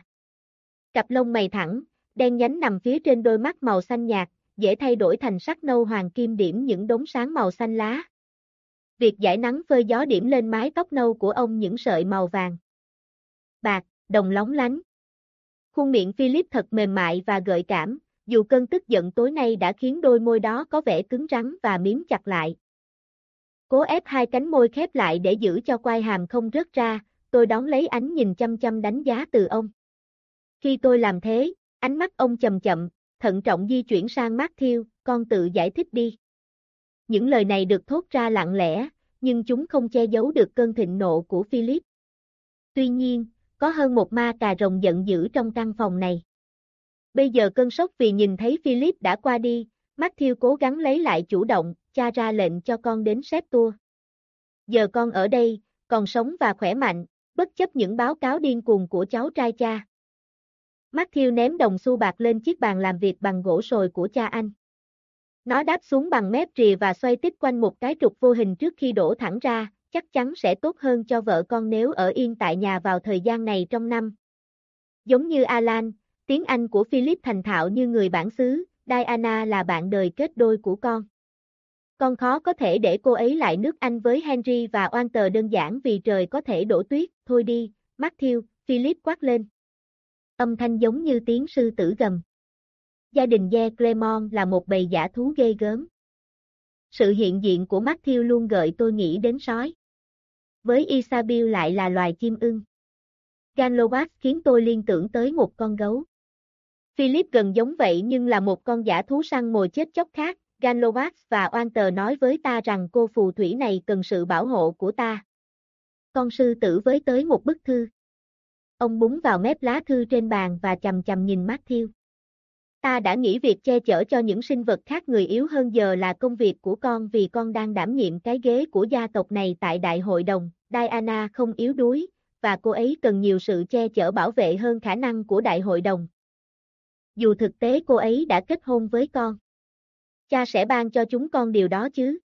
Cặp lông mày thẳng, đen nhánh nằm phía trên đôi mắt màu xanh nhạt, dễ thay đổi thành sắc nâu hoàng kim điểm những đống sáng màu xanh lá. Việc giải nắng phơi gió điểm lên mái tóc nâu của ông những sợi màu vàng. Bạc, đồng lóng lánh. Khuôn miệng Philip thật mềm mại và gợi cảm, dù cơn tức giận tối nay đã khiến đôi môi đó có vẻ cứng rắn và miếm chặt lại. Cố ép hai cánh môi khép lại để giữ cho quai hàm không rớt ra, tôi đón lấy ánh nhìn chăm chăm đánh giá từ ông. Khi tôi làm thế, ánh mắt ông chậm chậm, thận trọng di chuyển sang Matthew, con tự giải thích đi. Những lời này được thốt ra lặng lẽ, nhưng chúng không che giấu được cơn thịnh nộ của Philip. Tuy nhiên, có hơn một ma cà rồng giận dữ trong căn phòng này. Bây giờ cơn sốc vì nhìn thấy Philip đã qua đi, Matthew cố gắng lấy lại chủ động, cha ra lệnh cho con đến xếp tour. Giờ con ở đây, còn sống và khỏe mạnh, bất chấp những báo cáo điên cuồng của cháu trai cha. Matthew ném đồng xu bạc lên chiếc bàn làm việc bằng gỗ sồi của cha anh. Nó đáp xuống bằng mép rìa và xoay tít quanh một cái trục vô hình trước khi đổ thẳng ra, chắc chắn sẽ tốt hơn cho vợ con nếu ở yên tại nhà vào thời gian này trong năm. Giống như Alan, tiếng Anh của Philip thành thạo như người bản xứ, Diana là bạn đời kết đôi của con. Con khó có thể để cô ấy lại nước Anh với Henry và oan tờ đơn giản vì trời có thể đổ tuyết, thôi đi, Matthew, Philip quát lên. Âm thanh giống như tiếng sư tử gầm. Gia đình Ye Clemon là một bầy giả thú ghê gớm. Sự hiện diện của Matthew luôn gợi tôi nghĩ đến sói. Với Isabel lại là loài chim ưng. Ganlovac khiến tôi liên tưởng tới một con gấu. Philip gần giống vậy nhưng là một con giả thú săn mồi chết chóc khác. Ganlovac và Oan Tờ nói với ta rằng cô phù thủy này cần sự bảo hộ của ta. Con sư tử với tới một bức thư. Ông búng vào mép lá thư trên bàn và chầm chầm nhìn Matthew. Ta đã nghĩ việc che chở cho những sinh vật khác người yếu hơn giờ là công việc của con vì con đang đảm nhiệm cái ghế của gia tộc này tại đại hội đồng. Diana không yếu đuối, và cô ấy cần nhiều sự che chở bảo vệ hơn khả năng của đại hội đồng. Dù thực tế cô ấy đã kết hôn với con. Cha sẽ ban cho chúng con điều đó chứ.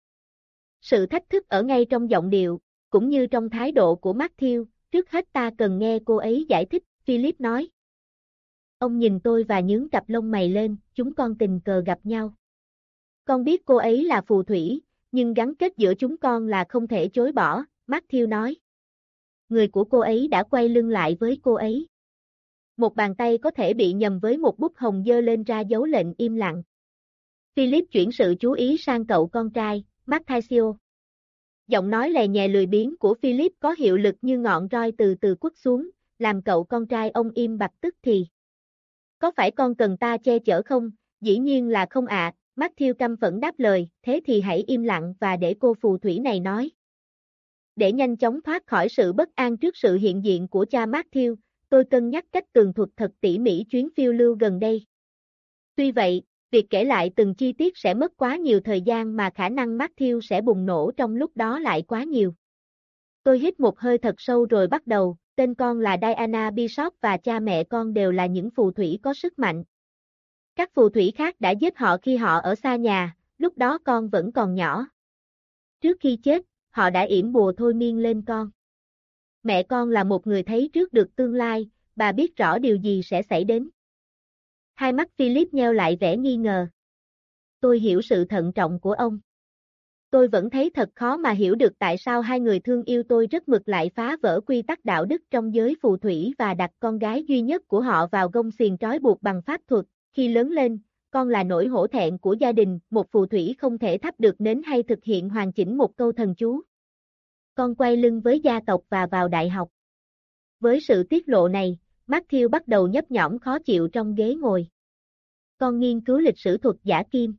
Sự thách thức ở ngay trong giọng điệu, cũng như trong thái độ của Matthew, trước hết ta cần nghe cô ấy giải thích, Philip nói. Ông nhìn tôi và nhướng cặp lông mày lên, chúng con tình cờ gặp nhau. Con biết cô ấy là phù thủy, nhưng gắn kết giữa chúng con là không thể chối bỏ, Matthew nói. Người của cô ấy đã quay lưng lại với cô ấy. Một bàn tay có thể bị nhầm với một bút hồng dơ lên ra dấu lệnh im lặng. Philip chuyển sự chú ý sang cậu con trai, Matthew. Giọng nói lè nhẹ lười biếng của Philip có hiệu lực như ngọn roi từ từ quất xuống, làm cậu con trai ông im bặt tức thì. Có phải con cần ta che chở không? Dĩ nhiên là không ạ, à. Matthew căm phẫn đáp lời, thế thì hãy im lặng và để cô phù thủy này nói. Để nhanh chóng thoát khỏi sự bất an trước sự hiện diện của cha Matthew, tôi cân nhắc cách tường thuật thật tỉ mỉ chuyến phiêu lưu gần đây. Tuy vậy, việc kể lại từng chi tiết sẽ mất quá nhiều thời gian mà khả năng Matthew sẽ bùng nổ trong lúc đó lại quá nhiều. Tôi hít một hơi thật sâu rồi bắt đầu, tên con là Diana Bishop và cha mẹ con đều là những phù thủy có sức mạnh. Các phù thủy khác đã giết họ khi họ ở xa nhà, lúc đó con vẫn còn nhỏ. Trước khi chết, họ đã yểm bùa thôi miên lên con. Mẹ con là một người thấy trước được tương lai, bà biết rõ điều gì sẽ xảy đến. Hai mắt Philip nheo lại vẻ nghi ngờ. Tôi hiểu sự thận trọng của ông. Tôi vẫn thấy thật khó mà hiểu được tại sao hai người thương yêu tôi rất mực lại phá vỡ quy tắc đạo đức trong giới phù thủy và đặt con gái duy nhất của họ vào gông xiềng trói buộc bằng pháp thuật. Khi lớn lên, con là nỗi hổ thẹn của gia đình, một phù thủy không thể thắp được nến hay thực hiện hoàn chỉnh một câu thần chú. Con quay lưng với gia tộc và vào đại học. Với sự tiết lộ này, Matthew bắt đầu nhấp nhõm khó chịu trong ghế ngồi. Con nghiên cứu lịch sử thuật giả kim.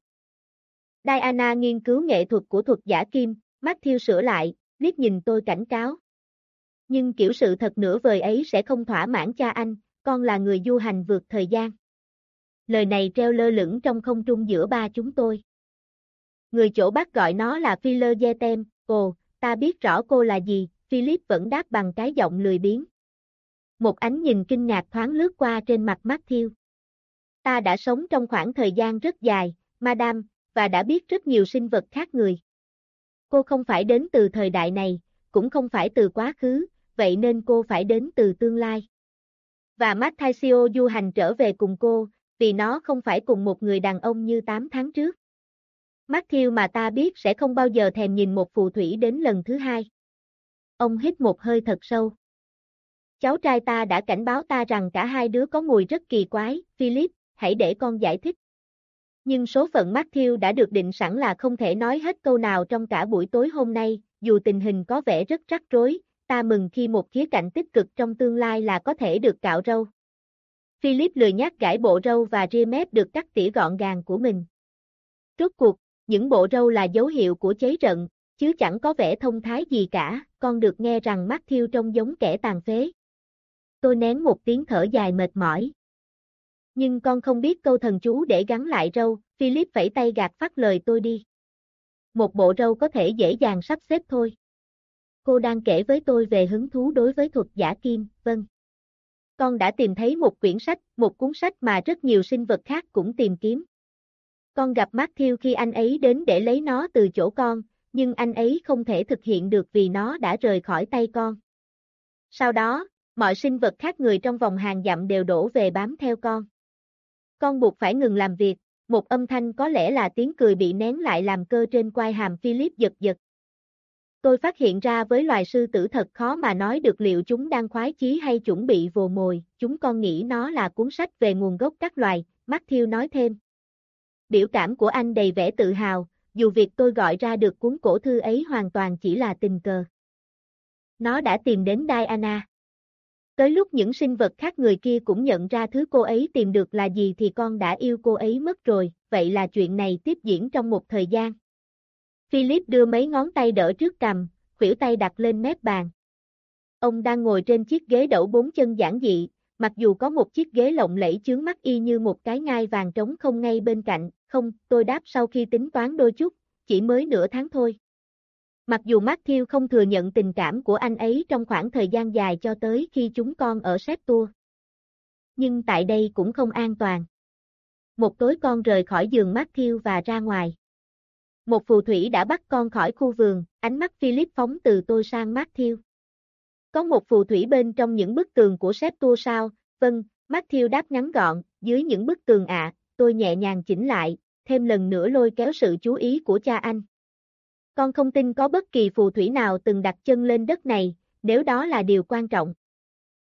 Diana nghiên cứu nghệ thuật của thuật giả kim, Matthew sửa lại, liếc nhìn tôi cảnh cáo. Nhưng kiểu sự thật nửa vời ấy sẽ không thỏa mãn cha anh, con là người du hành vượt thời gian. Lời này treo lơ lửng trong không trung giữa ba chúng tôi. Người chỗ bác gọi nó là Philo Yetem, ồ, ta biết rõ cô là gì, Philip vẫn đáp bằng cái giọng lười biếng. Một ánh nhìn kinh ngạc thoáng lướt qua trên mặt Matthew. Ta đã sống trong khoảng thời gian rất dài, Madame, và đã biết rất nhiều sinh vật khác người. Cô không phải đến từ thời đại này, cũng không phải từ quá khứ, vậy nên cô phải đến từ tương lai. Và Matthew du hành trở về cùng cô, vì nó không phải cùng một người đàn ông như 8 tháng trước. Matthew mà ta biết sẽ không bao giờ thèm nhìn một phù thủy đến lần thứ hai. Ông hít một hơi thật sâu. Cháu trai ta đã cảnh báo ta rằng cả hai đứa có mùi rất kỳ quái, Philip, hãy để con giải thích. Nhưng số phận Matthew đã được định sẵn là không thể nói hết câu nào trong cả buổi tối hôm nay, dù tình hình có vẻ rất rắc rối, ta mừng khi một khía cạnh tích cực trong tương lai là có thể được cạo râu. Philip lười nhác gãi bộ râu và ria mép được cắt tỉa gọn gàng của mình. Rốt cuộc, những bộ râu là dấu hiệu của cháy rận, chứ chẳng có vẻ thông thái gì cả, con được nghe rằng Matthew trông giống kẻ tàn phế. Tôi nén một tiếng thở dài mệt mỏi. Nhưng con không biết câu thần chú để gắn lại râu, Philip vẫy tay gạt phát lời tôi đi. Một bộ râu có thể dễ dàng sắp xếp thôi. Cô đang kể với tôi về hứng thú đối với thuật giả kim, vâng. Con đã tìm thấy một quyển sách, một cuốn sách mà rất nhiều sinh vật khác cũng tìm kiếm. Con gặp Matthew khi anh ấy đến để lấy nó từ chỗ con, nhưng anh ấy không thể thực hiện được vì nó đã rời khỏi tay con. Sau đó, mọi sinh vật khác người trong vòng hàng dặm đều đổ về bám theo con. Con buộc phải ngừng làm việc, một âm thanh có lẽ là tiếng cười bị nén lại làm cơ trên quai hàm Philip giật giật. Tôi phát hiện ra với loài sư tử thật khó mà nói được liệu chúng đang khoái chí hay chuẩn bị vồ mồi, chúng con nghĩ nó là cuốn sách về nguồn gốc các loài, Matthew nói thêm. Biểu cảm của anh đầy vẻ tự hào, dù việc tôi gọi ra được cuốn cổ thư ấy hoàn toàn chỉ là tình cờ. Nó đã tìm đến Diana. Tới lúc những sinh vật khác người kia cũng nhận ra thứ cô ấy tìm được là gì thì con đã yêu cô ấy mất rồi, vậy là chuyện này tiếp diễn trong một thời gian. Philip đưa mấy ngón tay đỡ trước cầm, khuỷu tay đặt lên mép bàn. Ông đang ngồi trên chiếc ghế đẩu bốn chân giản dị, mặc dù có một chiếc ghế lộng lẫy chướng mắt y như một cái ngai vàng trống không ngay bên cạnh, không, tôi đáp sau khi tính toán đôi chút, chỉ mới nửa tháng thôi. Mặc dù Matthew không thừa nhận tình cảm của anh ấy trong khoảng thời gian dài cho tới khi chúng con ở xếp Tua. Nhưng tại đây cũng không an toàn. Một tối con rời khỏi giường Matthew và ra ngoài. Một phù thủy đã bắt con khỏi khu vườn, ánh mắt Philip phóng từ tôi sang Matthew. Có một phù thủy bên trong những bức tường của xếp Tua sao? Vâng, Matthew đáp ngắn gọn, dưới những bức tường ạ, tôi nhẹ nhàng chỉnh lại, thêm lần nữa lôi kéo sự chú ý của cha anh. Con không tin có bất kỳ phù thủy nào từng đặt chân lên đất này, nếu đó là điều quan trọng.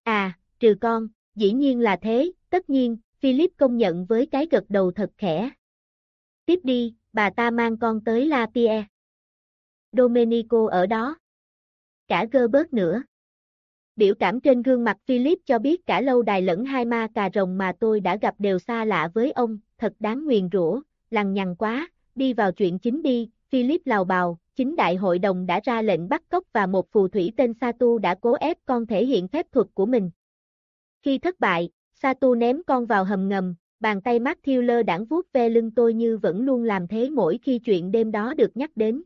À, trừ con, dĩ nhiên là thế, tất nhiên, Philip công nhận với cái gật đầu thật khẽ. Tiếp đi, bà ta mang con tới La Pierre. Domenico ở đó. Cả gơ bớt nữa. Biểu cảm trên gương mặt Philip cho biết cả lâu đài lẫn hai ma cà rồng mà tôi đã gặp đều xa lạ với ông, thật đáng nguyền rủa, lằng nhằng quá, đi vào chuyện chính đi, Philip lào bào, chính đại hội đồng đã ra lệnh bắt cóc và một phù thủy tên Satu đã cố ép con thể hiện phép thuật của mình. Khi thất bại, Satu ném con vào hầm ngầm, bàn tay Matthew lơ đảng vuốt ve lưng tôi như vẫn luôn làm thế mỗi khi chuyện đêm đó được nhắc đến.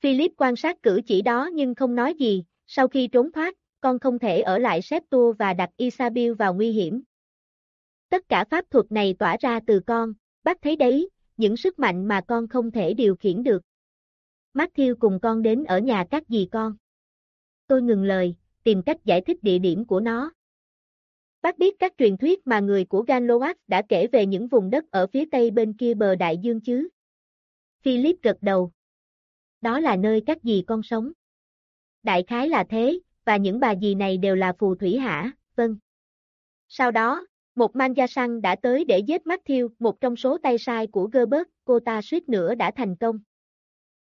Philip quan sát cử chỉ đó nhưng không nói gì, sau khi trốn thoát, con không thể ở lại xếp tour và đặt Isabel vào nguy hiểm. Tất cả pháp thuật này tỏa ra từ con, bác thấy đấy, những sức mạnh mà con không thể điều khiển được. Matthew cùng con đến ở nhà các dì con. Tôi ngừng lời, tìm cách giải thích địa điểm của nó. Bác biết các truyền thuyết mà người của Ganloax đã kể về những vùng đất ở phía tây bên kia bờ đại dương chứ? Philip gật đầu. Đó là nơi các dì con sống. Đại khái là thế, và những bà dì này đều là phù thủy hả, vâng. Sau đó, một manja săn đã tới để giết Matthew, một trong số tay sai của Gerbert, cô ta suýt nữa đã thành công.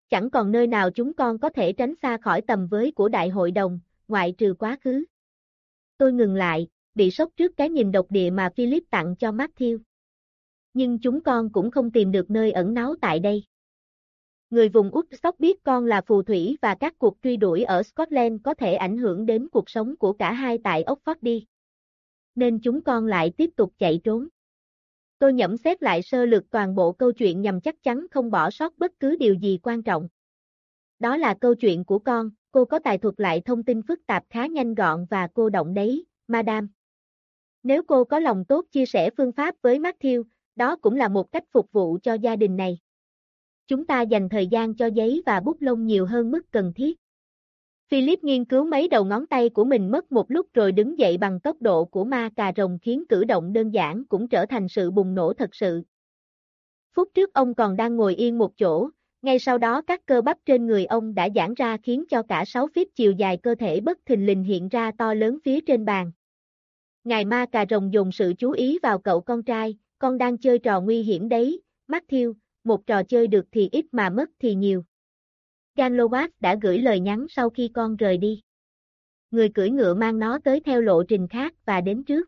Chẳng còn nơi nào chúng con có thể tránh xa khỏi tầm với của đại hội đồng, ngoại trừ quá khứ. Tôi ngừng lại, bị sốc trước cái nhìn độc địa mà Philip tặng cho Matthew. Nhưng chúng con cũng không tìm được nơi ẩn náu tại đây. Người vùng Woodstock biết con là phù thủy và các cuộc truy đuổi ở Scotland có thể ảnh hưởng đến cuộc sống của cả hai tại Oxford đi. Nên chúng con lại tiếp tục chạy trốn. Tôi nhẩm xét lại sơ lược toàn bộ câu chuyện nhằm chắc chắn không bỏ sót bất cứ điều gì quan trọng. Đó là câu chuyện của con, cô có tài thuật lại thông tin phức tạp khá nhanh gọn và cô động đấy, Madame. Nếu cô có lòng tốt chia sẻ phương pháp với Matthew, đó cũng là một cách phục vụ cho gia đình này. Chúng ta dành thời gian cho giấy và bút lông nhiều hơn mức cần thiết. Philip nghiên cứu mấy đầu ngón tay của mình mất một lúc rồi đứng dậy bằng tốc độ của ma cà rồng khiến cử động đơn giản cũng trở thành sự bùng nổ thật sự. Phút trước ông còn đang ngồi yên một chỗ, ngay sau đó các cơ bắp trên người ông đã giãn ra khiến cho cả sáu feet chiều dài cơ thể bất thình lình hiện ra to lớn phía trên bàn. Ngài ma cà rồng dùng sự chú ý vào cậu con trai, con đang chơi trò nguy hiểm đấy, Matthew, một trò chơi được thì ít mà mất thì nhiều. Ganlowatt đã gửi lời nhắn sau khi con rời đi. Người cưỡi ngựa mang nó tới theo lộ trình khác và đến trước.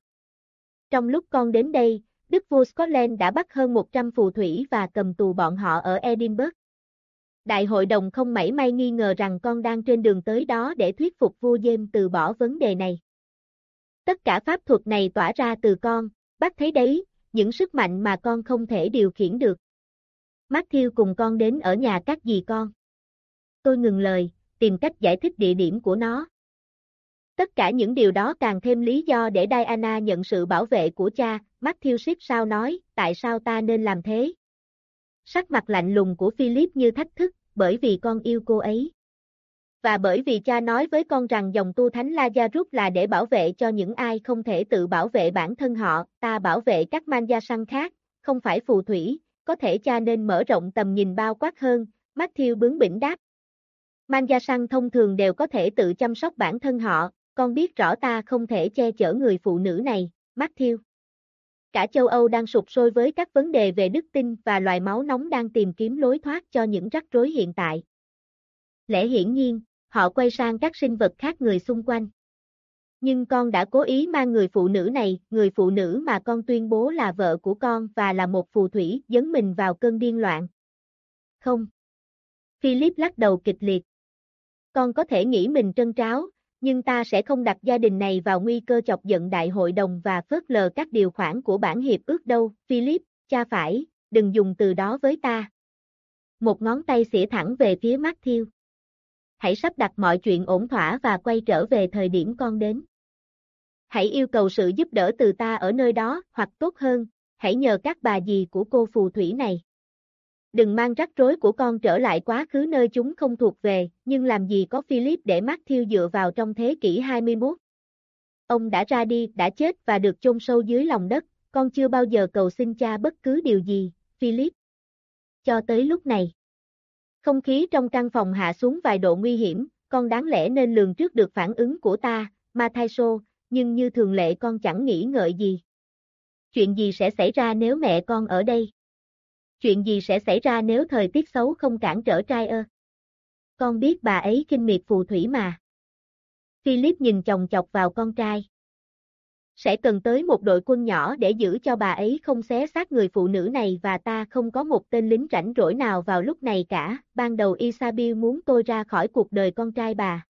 Trong lúc con đến đây, Đức vua Scotland đã bắt hơn 100 phù thủy và cầm tù bọn họ ở Edinburgh. Đại hội đồng không mảy may nghi ngờ rằng con đang trên đường tới đó để thuyết phục vua James từ bỏ vấn đề này. Tất cả pháp thuật này tỏa ra từ con, bác thấy đấy, những sức mạnh mà con không thể điều khiển được. Matthew cùng con đến ở nhà các dì con. Tôi ngừng lời, tìm cách giải thích địa điểm của nó. Tất cả những điều đó càng thêm lý do để Diana nhận sự bảo vệ của cha, Matthew Ship sao nói, tại sao ta nên làm thế? Sắc mặt lạnh lùng của Philip như thách thức, bởi vì con yêu cô ấy. Và bởi vì cha nói với con rằng dòng tu thánh Lazarus là để bảo vệ cho những ai không thể tự bảo vệ bản thân họ, ta bảo vệ các man gia săn khác, không phải phù thủy, có thể cha nên mở rộng tầm nhìn bao quát hơn, Matthew bướng bỉnh đáp. Man gia săn thông thường đều có thể tự chăm sóc bản thân họ, con biết rõ ta không thể che chở người phụ nữ này, Matthew. Cả châu Âu đang sụp sôi với các vấn đề về đức tin và loài máu nóng đang tìm kiếm lối thoát cho những rắc rối hiện tại. Lẽ hiển nhiên, họ quay sang các sinh vật khác người xung quanh. Nhưng con đã cố ý mang người phụ nữ này, người phụ nữ mà con tuyên bố là vợ của con và là một phù thủy, dấn mình vào cơn điên loạn. Không. Philip lắc đầu kịch liệt. Con có thể nghĩ mình trân tráo, nhưng ta sẽ không đặt gia đình này vào nguy cơ chọc giận đại hội đồng và phớt lờ các điều khoản của bản hiệp ước đâu, Philip, cha phải, đừng dùng từ đó với ta. Một ngón tay xỉa thẳng về phía Matthew. Hãy sắp đặt mọi chuyện ổn thỏa và quay trở về thời điểm con đến. Hãy yêu cầu sự giúp đỡ từ ta ở nơi đó, hoặc tốt hơn, hãy nhờ các bà dì của cô phù thủy này đừng mang rắc rối của con trở lại quá khứ nơi chúng không thuộc về, nhưng làm gì có Philip để Matthew dựa vào trong thế kỷ 21. Ông đã ra đi, đã chết và được chôn sâu dưới lòng đất, con chưa bao giờ cầu xin cha bất cứ điều gì, Philip. Cho tới lúc này. Không khí trong căn phòng hạ xuống vài độ nguy hiểm, con đáng lẽ nên lường trước được phản ứng của ta, Matthaiso, nhưng như thường lệ con chẳng nghĩ ngợi gì. Chuyện gì sẽ xảy ra nếu mẹ con ở đây? Chuyện gì sẽ xảy ra nếu thời tiết xấu không cản trở trai ơ? Con biết bà ấy kinh miệt phù thủy mà. Philip nhìn chồng chọc vào con trai. Sẽ cần tới một đội quân nhỏ để giữ cho bà ấy không xé xác người phụ nữ này và ta không có một tên lính rảnh rỗi nào vào lúc này cả. Ban đầu Isabel muốn tôi ra khỏi cuộc đời con trai bà.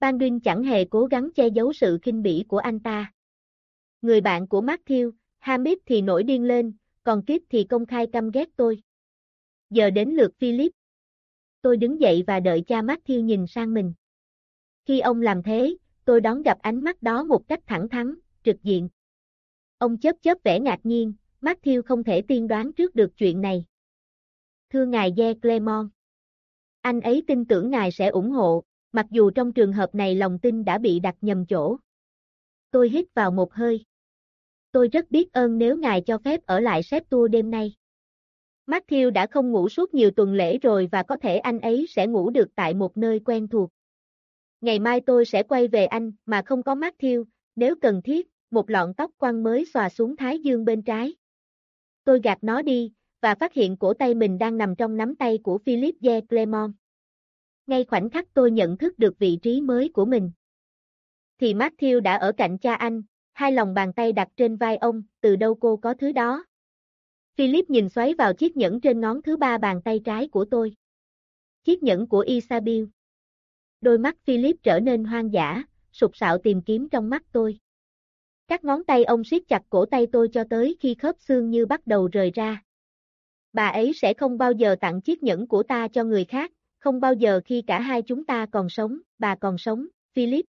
Baldwin chẳng hề cố gắng che giấu sự kinh bỉ của anh ta. Người bạn của Matthew, Hamid thì nổi điên lên, còn Kiếp thì công khai căm ghét tôi. Giờ đến lượt Philip. Tôi đứng dậy và đợi cha Matthew nhìn sang mình. Khi ông làm thế, tôi đón gặp ánh mắt đó một cách thẳng thắn, trực diện. Ông chớp chớp vẻ ngạc nhiên, Matthew không thể tiên đoán trước được chuyện này. Thưa ngài Ye Clemon. Anh ấy tin tưởng ngài sẽ ủng hộ, mặc dù trong trường hợp này lòng tin đã bị đặt nhầm chỗ. Tôi hít vào một hơi. Tôi rất biết ơn nếu ngài cho phép ở lại xếp tour đêm nay. Matthew đã không ngủ suốt nhiều tuần lễ rồi và có thể anh ấy sẽ ngủ được tại một nơi quen thuộc. Ngày mai tôi sẽ quay về anh mà không có Matthew, nếu cần thiết, một lọn tóc quăng mới xòa xuống thái dương bên trái. Tôi gạt nó đi, và phát hiện cổ tay mình đang nằm trong nắm tay của Philip de Clermont. Ngay khoảnh khắc tôi nhận thức được vị trí mới của mình. Thì Matthew đã ở cạnh cha anh, hai lòng bàn tay đặt trên vai ông, từ đâu cô có thứ đó. Philip nhìn xoáy vào chiếc nhẫn trên ngón thứ ba bàn tay trái của tôi. Chiếc nhẫn của Isabel. Đôi mắt Philip trở nên hoang dã, sụp sạo tìm kiếm trong mắt tôi. Các ngón tay ông siết chặt cổ tay tôi cho tới khi khớp xương như bắt đầu rời ra. Bà ấy sẽ không bao giờ tặng chiếc nhẫn của ta cho người khác, không bao giờ khi cả hai chúng ta còn sống, bà còn sống, Philip.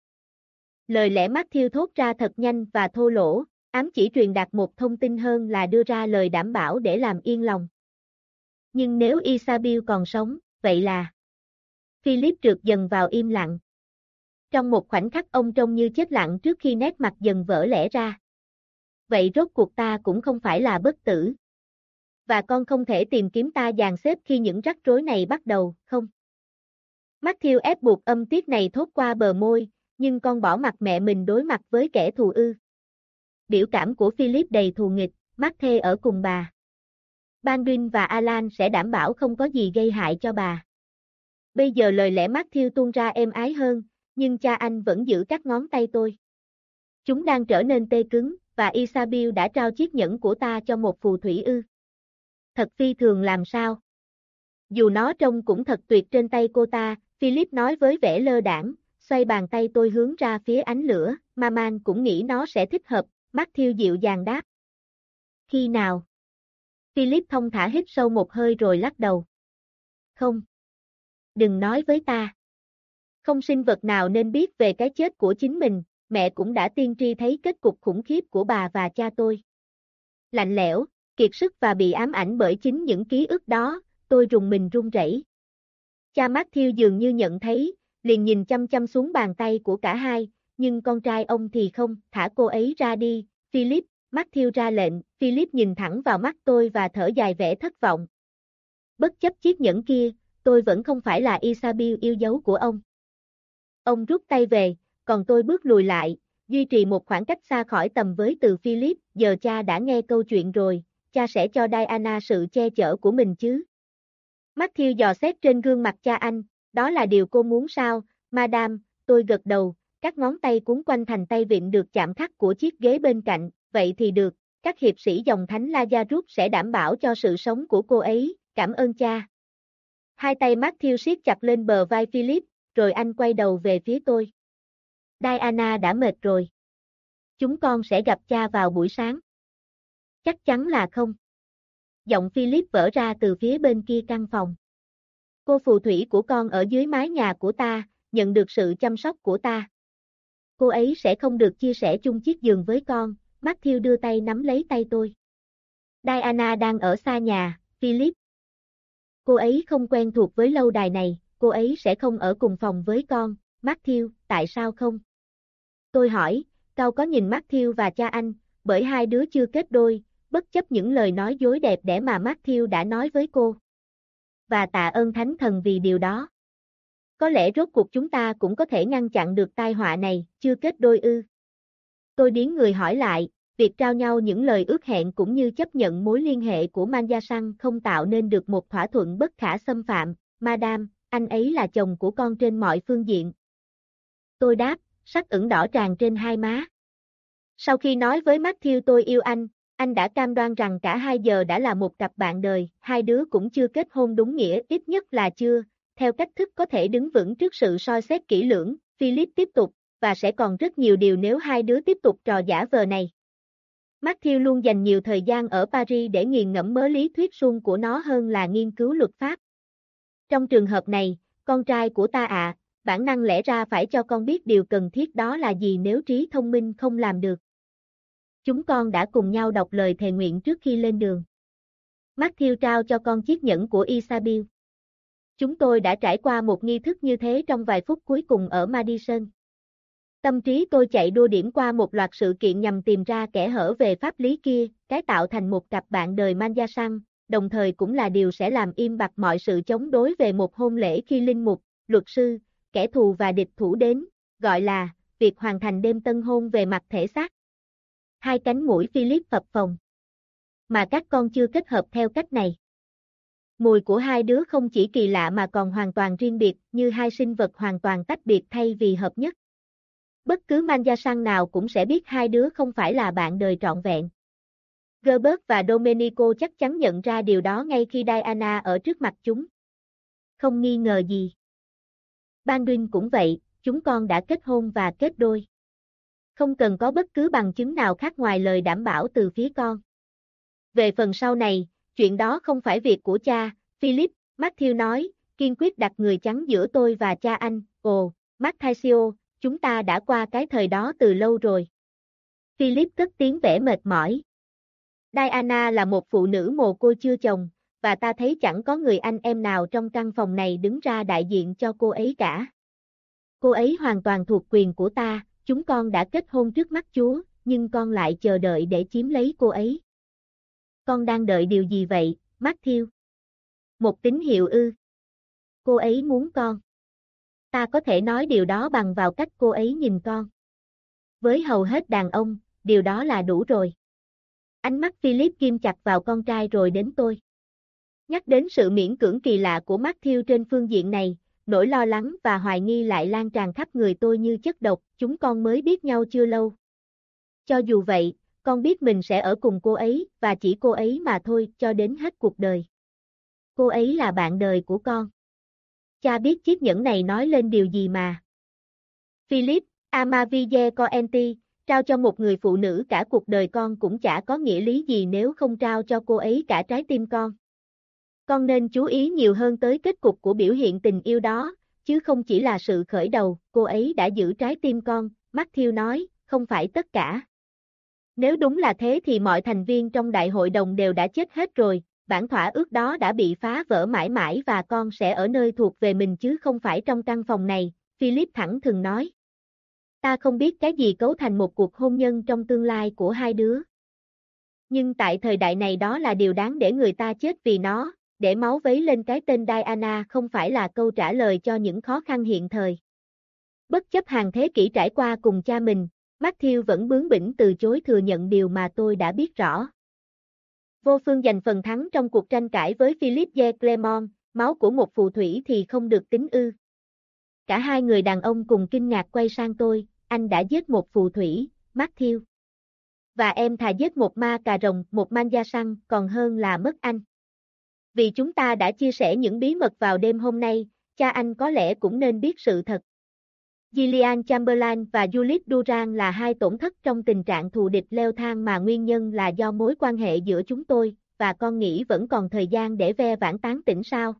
Lời lẽ Matthew thốt ra thật nhanh và thô lỗ, ám chỉ truyền đạt một thông tin hơn là đưa ra lời đảm bảo để làm yên lòng. Nhưng nếu Isabel còn sống, vậy là... Philip trượt dần vào im lặng. Trong một khoảnh khắc ông trông như chết lặng trước khi nét mặt dần vỡ lẽ ra. Vậy rốt cuộc ta cũng không phải là bất tử. Và con không thể tìm kiếm ta dàn xếp khi những rắc rối này bắt đầu, không? Matthew ép buộc âm tiết này thốt qua bờ môi, nhưng con bỏ mặt mẹ mình đối mặt với kẻ thù ư. Biểu cảm của Philip đầy thù nghịch, Matthew ở cùng bà. Baldwin và Alan sẽ đảm bảo không có gì gây hại cho bà. Bây giờ lời lẽ Matthew tuôn ra êm ái hơn, nhưng cha anh vẫn giữ các ngón tay tôi. Chúng đang trở nên tê cứng, và Isabel đã trao chiếc nhẫn của ta cho một phù thủy ư. Thật phi thường làm sao? Dù nó trông cũng thật tuyệt trên tay cô ta, Philip nói với vẻ lơ đảng, xoay bàn tay tôi hướng ra phía ánh lửa, Maman cũng nghĩ nó sẽ thích hợp, Matthew dịu dàng đáp. Khi nào? Philip thông thả hít sâu một hơi rồi lắc đầu. Không. Đừng nói với ta. Không sinh vật nào nên biết về cái chết của chính mình, mẹ cũng đã tiên tri thấy kết cục khủng khiếp của bà và cha tôi. Lạnh lẽo, kiệt sức và bị ám ảnh bởi chính những ký ức đó, tôi rùng mình run rẩy. Cha Matthew dường như nhận thấy, liền nhìn chăm chăm xuống bàn tay của cả hai, nhưng con trai ông thì không, thả cô ấy ra đi, Philip, Matthew ra lệnh, Philip nhìn thẳng vào mắt tôi và thở dài vẻ thất vọng. Bất chấp chiếc nhẫn kia, tôi vẫn không phải là Isabel yêu dấu của ông. Ông rút tay về, còn tôi bước lùi lại, duy trì một khoảng cách xa khỏi tầm với từ Philip, giờ cha đã nghe câu chuyện rồi, cha sẽ cho Diana sự che chở của mình chứ. Matthew dò xét trên gương mặt cha anh, đó là điều cô muốn sao, Madame, tôi gật đầu, các ngón tay cuốn quanh thành tay vịn được chạm khắc của chiếc ghế bên cạnh, vậy thì được, các hiệp sĩ dòng thánh Lazarus sẽ đảm bảo cho sự sống của cô ấy, cảm ơn cha. Hai tay Matthew siết chặt lên bờ vai Philip, rồi anh quay đầu về phía tôi. Diana đã mệt rồi. Chúng con sẽ gặp cha vào buổi sáng. Chắc chắn là không. Giọng Philip vỡ ra từ phía bên kia căn phòng. Cô phù thủy của con ở dưới mái nhà của ta, nhận được sự chăm sóc của ta. Cô ấy sẽ không được chia sẻ chung chiếc giường với con, Matthew đưa tay nắm lấy tay tôi. Diana đang ở xa nhà, Philip. Cô ấy không quen thuộc với lâu đài này, cô ấy sẽ không ở cùng phòng với con, Matthew, tại sao không? Tôi hỏi, Cao có nhìn Matthew và cha anh, bởi hai đứa chưa kết đôi, bất chấp những lời nói dối đẹp đẽ mà Matthew đã nói với cô. Và tạ ơn Thánh Thần vì điều đó. Có lẽ rốt cuộc chúng ta cũng có thể ngăn chặn được tai họa này, chưa kết đôi ư. Tôi điến người hỏi lại, việc trao nhau những lời ước hẹn cũng như chấp nhận mối liên hệ của Manja Sang không tạo nên được một thỏa thuận bất khả xâm phạm, Madame, anh ấy là chồng của con trên mọi phương diện. Tôi đáp, sắc ửng đỏ tràn trên hai má. Sau khi nói với Matthew tôi yêu anh, anh đã cam đoan rằng cả hai giờ đã là một cặp bạn đời, hai đứa cũng chưa kết hôn đúng nghĩa, ít nhất là chưa, theo cách thức có thể đứng vững trước sự soi xét kỹ lưỡng, Philip tiếp tục, và sẽ còn rất nhiều điều nếu hai đứa tiếp tục trò giả vờ này. Matthew luôn dành nhiều thời gian ở Paris để nghiền ngẫm mớ lý thuyết suông của nó hơn là nghiên cứu luật pháp. Trong trường hợp này, con trai của ta ạ, bản năng lẽ ra phải cho con biết điều cần thiết đó là gì nếu trí thông minh không làm được. Chúng con đã cùng nhau đọc lời thề nguyện trước khi lên đường. Matthew trao cho con chiếc nhẫn của Isabel. Chúng tôi đã trải qua một nghi thức như thế trong vài phút cuối cùng ở Madison. Tâm trí tôi chạy đua điểm qua một loạt sự kiện nhằm tìm ra kẻ hở về pháp lý kia, cái tạo thành một cặp bạn đời Manja Sang, đồng thời cũng là điều sẽ làm im bặt mọi sự chống đối về một hôn lễ khi linh mục, luật sư, kẻ thù và địch thủ đến, gọi là, việc hoàn thành đêm tân hôn về mặt thể xác. Hai cánh mũi Philip phập phồng. Mà các con chưa kết hợp theo cách này. Mùi của hai đứa không chỉ kỳ lạ mà còn hoàn toàn riêng biệt, như hai sinh vật hoàn toàn tách biệt thay vì hợp nhất. Bất cứ manja sang nào cũng sẽ biết hai đứa không phải là bạn đời trọn vẹn. Gerbert và Domenico chắc chắn nhận ra điều đó ngay khi Diana ở trước mặt chúng. Không nghi ngờ gì. Baldwin cũng vậy, chúng con đã kết hôn và kết đôi. Không cần có bất cứ bằng chứng nào khác ngoài lời đảm bảo từ phía con. Về phần sau này, chuyện đó không phải việc của cha, Philip, Matthew nói, kiên quyết đặt người chắn giữa tôi và cha anh, ồ, Matthew, chúng ta đã qua cái thời đó từ lâu rồi. Philip cất tiếng vẻ mệt mỏi. Diana là một phụ nữ mồ côi chưa chồng, và ta thấy chẳng có người anh em nào trong căn phòng này đứng ra đại diện cho cô ấy cả. Cô ấy hoàn toàn thuộc quyền của ta, chúng con đã kết hôn trước mắt Chúa, nhưng con lại chờ đợi để chiếm lấy cô ấy. Con đang đợi điều gì vậy, Matthew? Một tín hiệu ư. Cô ấy muốn con. Ta có thể nói điều đó bằng vào cách cô ấy nhìn con. Với hầu hết đàn ông, điều đó là đủ rồi. Ánh mắt Philip kim chặt vào con trai rồi đến tôi. Nhắc đến sự miễn cưỡng kỳ lạ của Matthew trên phương diện này, nỗi lo lắng và hoài nghi lại lan tràn khắp người tôi như chất độc, chúng con mới biết nhau chưa lâu. Cho dù vậy, con biết mình sẽ ở cùng cô ấy, và chỉ cô ấy mà thôi, cho đến hết cuộc đời. Cô ấy là bạn đời của con. Cha biết chiếc nhẫn này nói lên điều gì mà. Philip, Amavije Coenti, trao cho một người phụ nữ cả cuộc đời con cũng chả có nghĩa lý gì nếu không trao cho cô ấy cả trái tim con. Con nên chú ý nhiều hơn tới kết cục của biểu hiện tình yêu đó, chứ không chỉ là sự khởi đầu, cô ấy đã giữ trái tim con, Matthew nói, không phải tất cả. Nếu đúng là thế thì mọi thành viên trong đại hội đồng đều đã chết hết rồi, bản thỏa ước đó đã bị phá vỡ mãi mãi và con sẽ ở nơi thuộc về mình chứ không phải trong căn phòng này, Philip thẳng thừng nói. Ta không biết cái gì cấu thành một cuộc hôn nhân trong tương lai của hai đứa. Nhưng tại thời đại này đó là điều đáng để người ta chết vì nó, để máu vấy lên cái tên Diana không phải là câu trả lời cho những khó khăn hiện thời. Bất chấp hàng thế kỷ trải qua cùng cha mình, Matthew vẫn bướng bỉnh từ chối thừa nhận điều mà tôi đã biết rõ. Vô phương giành phần thắng trong cuộc tranh cãi với Philip de Clermont, máu của một phù thủy thì không được tính ư. Cả hai người đàn ông cùng kinh ngạc quay sang tôi, anh đã giết một phù thủy, Matthew. Và em thà giết một ma cà rồng, một man da săn, còn hơn là mất anh. Vì chúng ta đã chia sẻ những bí mật vào đêm hôm nay, cha anh có lẽ cũng nên biết sự thật. Gillian Chamberlain và Juliet Duran là hai tổn thất trong tình trạng thù địch leo thang mà nguyên nhân là do mối quan hệ giữa chúng tôi, và con nghĩ vẫn còn thời gian để ve vãn tán tỉnh sao.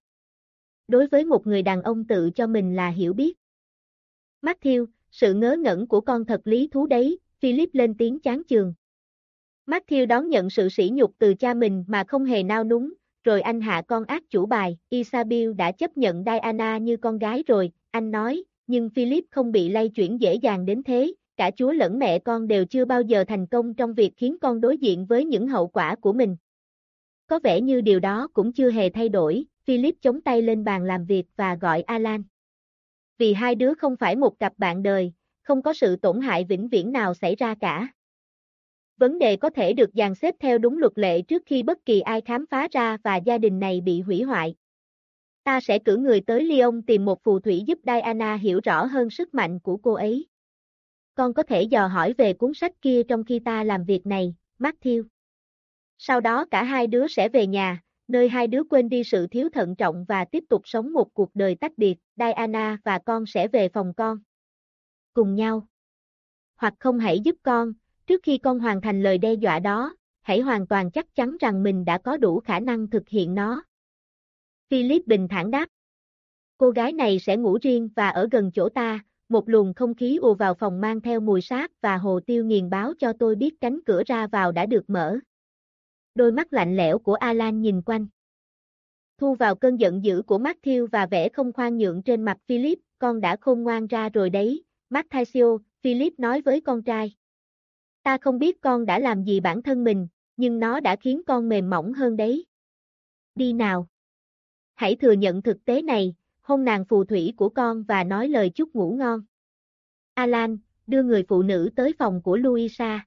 Đối với một người đàn ông tự cho mình là hiểu biết. Matthew, sự ngớ ngẩn của con thật lý thú đấy, Philip lên tiếng chán chường. Matthew đón nhận sự sỉ nhục từ cha mình mà không hề nao núng, rồi anh hạ con ác chủ bài, Isabel đã chấp nhận Diana như con gái rồi, anh nói, nhưng Philip không bị lay chuyển dễ dàng đến thế, cả chúa lẫn mẹ con đều chưa bao giờ thành công trong việc khiến con đối diện với những hậu quả của mình. Có vẻ như điều đó cũng chưa hề thay đổi, Philip chống tay lên bàn làm việc và gọi Alan. Vì hai đứa không phải một cặp bạn đời, không có sự tổn hại vĩnh viễn nào xảy ra cả. Vấn đề có thể được dàn xếp theo đúng luật lệ trước khi bất kỳ ai khám phá ra và gia đình này bị hủy hoại. Ta sẽ cử người tới Lyon tìm một phù thủy giúp Diana hiểu rõ hơn sức mạnh của cô ấy. Con có thể dò hỏi về cuốn sách kia trong khi ta làm việc này, Matthew. Sau đó cả hai đứa sẽ về nhà, nơi hai đứa quên đi sự thiếu thận trọng và tiếp tục sống một cuộc đời tách biệt, Diana và con sẽ về phòng con. Cùng nhau. Hoặc không hãy giúp con, trước khi con hoàn thành lời đe dọa đó, hãy hoàn toàn chắc chắn rằng mình đã có đủ khả năng thực hiện nó. Philip bình thản đáp. Cô gái này sẽ ngủ riêng và ở gần chỗ ta, một luồng không khí ùa vào phòng mang theo mùi sát và hồ tiêu nghiền báo cho tôi biết cánh cửa ra vào đã được mở. Đôi mắt lạnh lẽo của Alan nhìn quanh. Thu vào cơn giận dữ của Matthew và vẻ không khoan nhượng trên mặt Philip, con đã khôn ngoan ra rồi đấy, Matthew, Philip nói với con trai. Ta không biết con đã làm gì bản thân mình, nhưng nó đã khiến con mềm mỏng hơn đấy. Đi nào. Hãy thừa nhận thực tế này, hôn nàng phù thủy của con và nói lời chúc ngủ ngon. Alan, đưa người phụ nữ tới phòng của Luisa.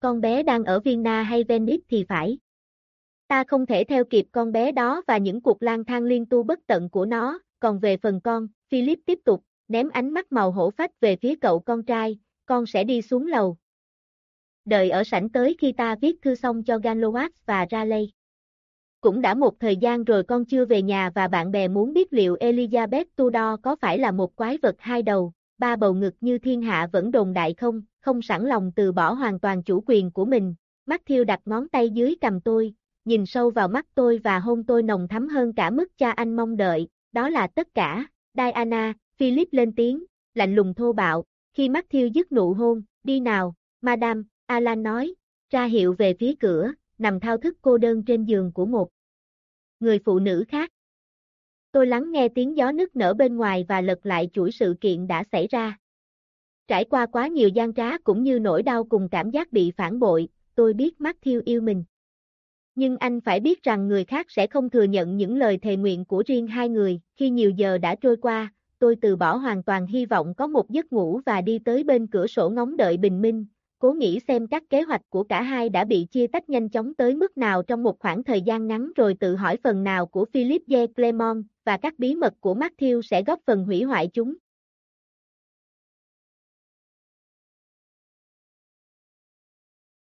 Con bé đang ở Vienna hay Venice thì phải. Ta không thể theo kịp con bé đó và những cuộc lang thang liên tu bất tận của nó, còn về phần con, Philip tiếp tục, ném ánh mắt màu hổ phách về phía cậu con trai, con sẽ đi xuống lầu. Đợi ở sảnh tới khi ta viết thư xong cho Ganlowax và Raleigh. Cũng đã một thời gian rồi con chưa về nhà và bạn bè muốn biết liệu Elizabeth Tudor có phải là một quái vật hai đầu, ba bầu ngực như thiên hạ vẫn đồn đại không, không sẵn lòng từ bỏ hoàn toàn chủ quyền của mình. Matthew đặt ngón tay dưới cầm tôi, nhìn sâu vào mắt tôi và hôn tôi nồng thắm hơn cả mức cha anh mong đợi, đó là tất cả. Diana, Philip lên tiếng, lạnh lùng thô bạo, khi Matthew dứt nụ hôn, đi nào, Madame, Alan nói, ra hiệu về phía cửa, nằm thao thức cô đơn trên giường của một người phụ nữ khác. Tôi lắng nghe tiếng gió nức nở bên ngoài và lật lại chuỗi sự kiện đã xảy ra. Trải qua quá nhiều gian trá cũng như nỗi đau cùng cảm giác bị phản bội, tôi biết Matthew yêu mình. Nhưng anh phải biết rằng người khác sẽ không thừa nhận những lời thề nguyện của riêng hai người, khi nhiều giờ đã trôi qua, tôi từ bỏ hoàn toàn hy vọng có một giấc ngủ và đi tới bên cửa sổ ngóng đợi bình minh, cố nghĩ xem các kế hoạch của cả hai đã bị chia tách nhanh chóng tới mức nào trong một khoảng thời gian ngắn rồi tự hỏi phần nào của Philip J. Clement và các bí mật của Matthew sẽ góp phần hủy hoại chúng.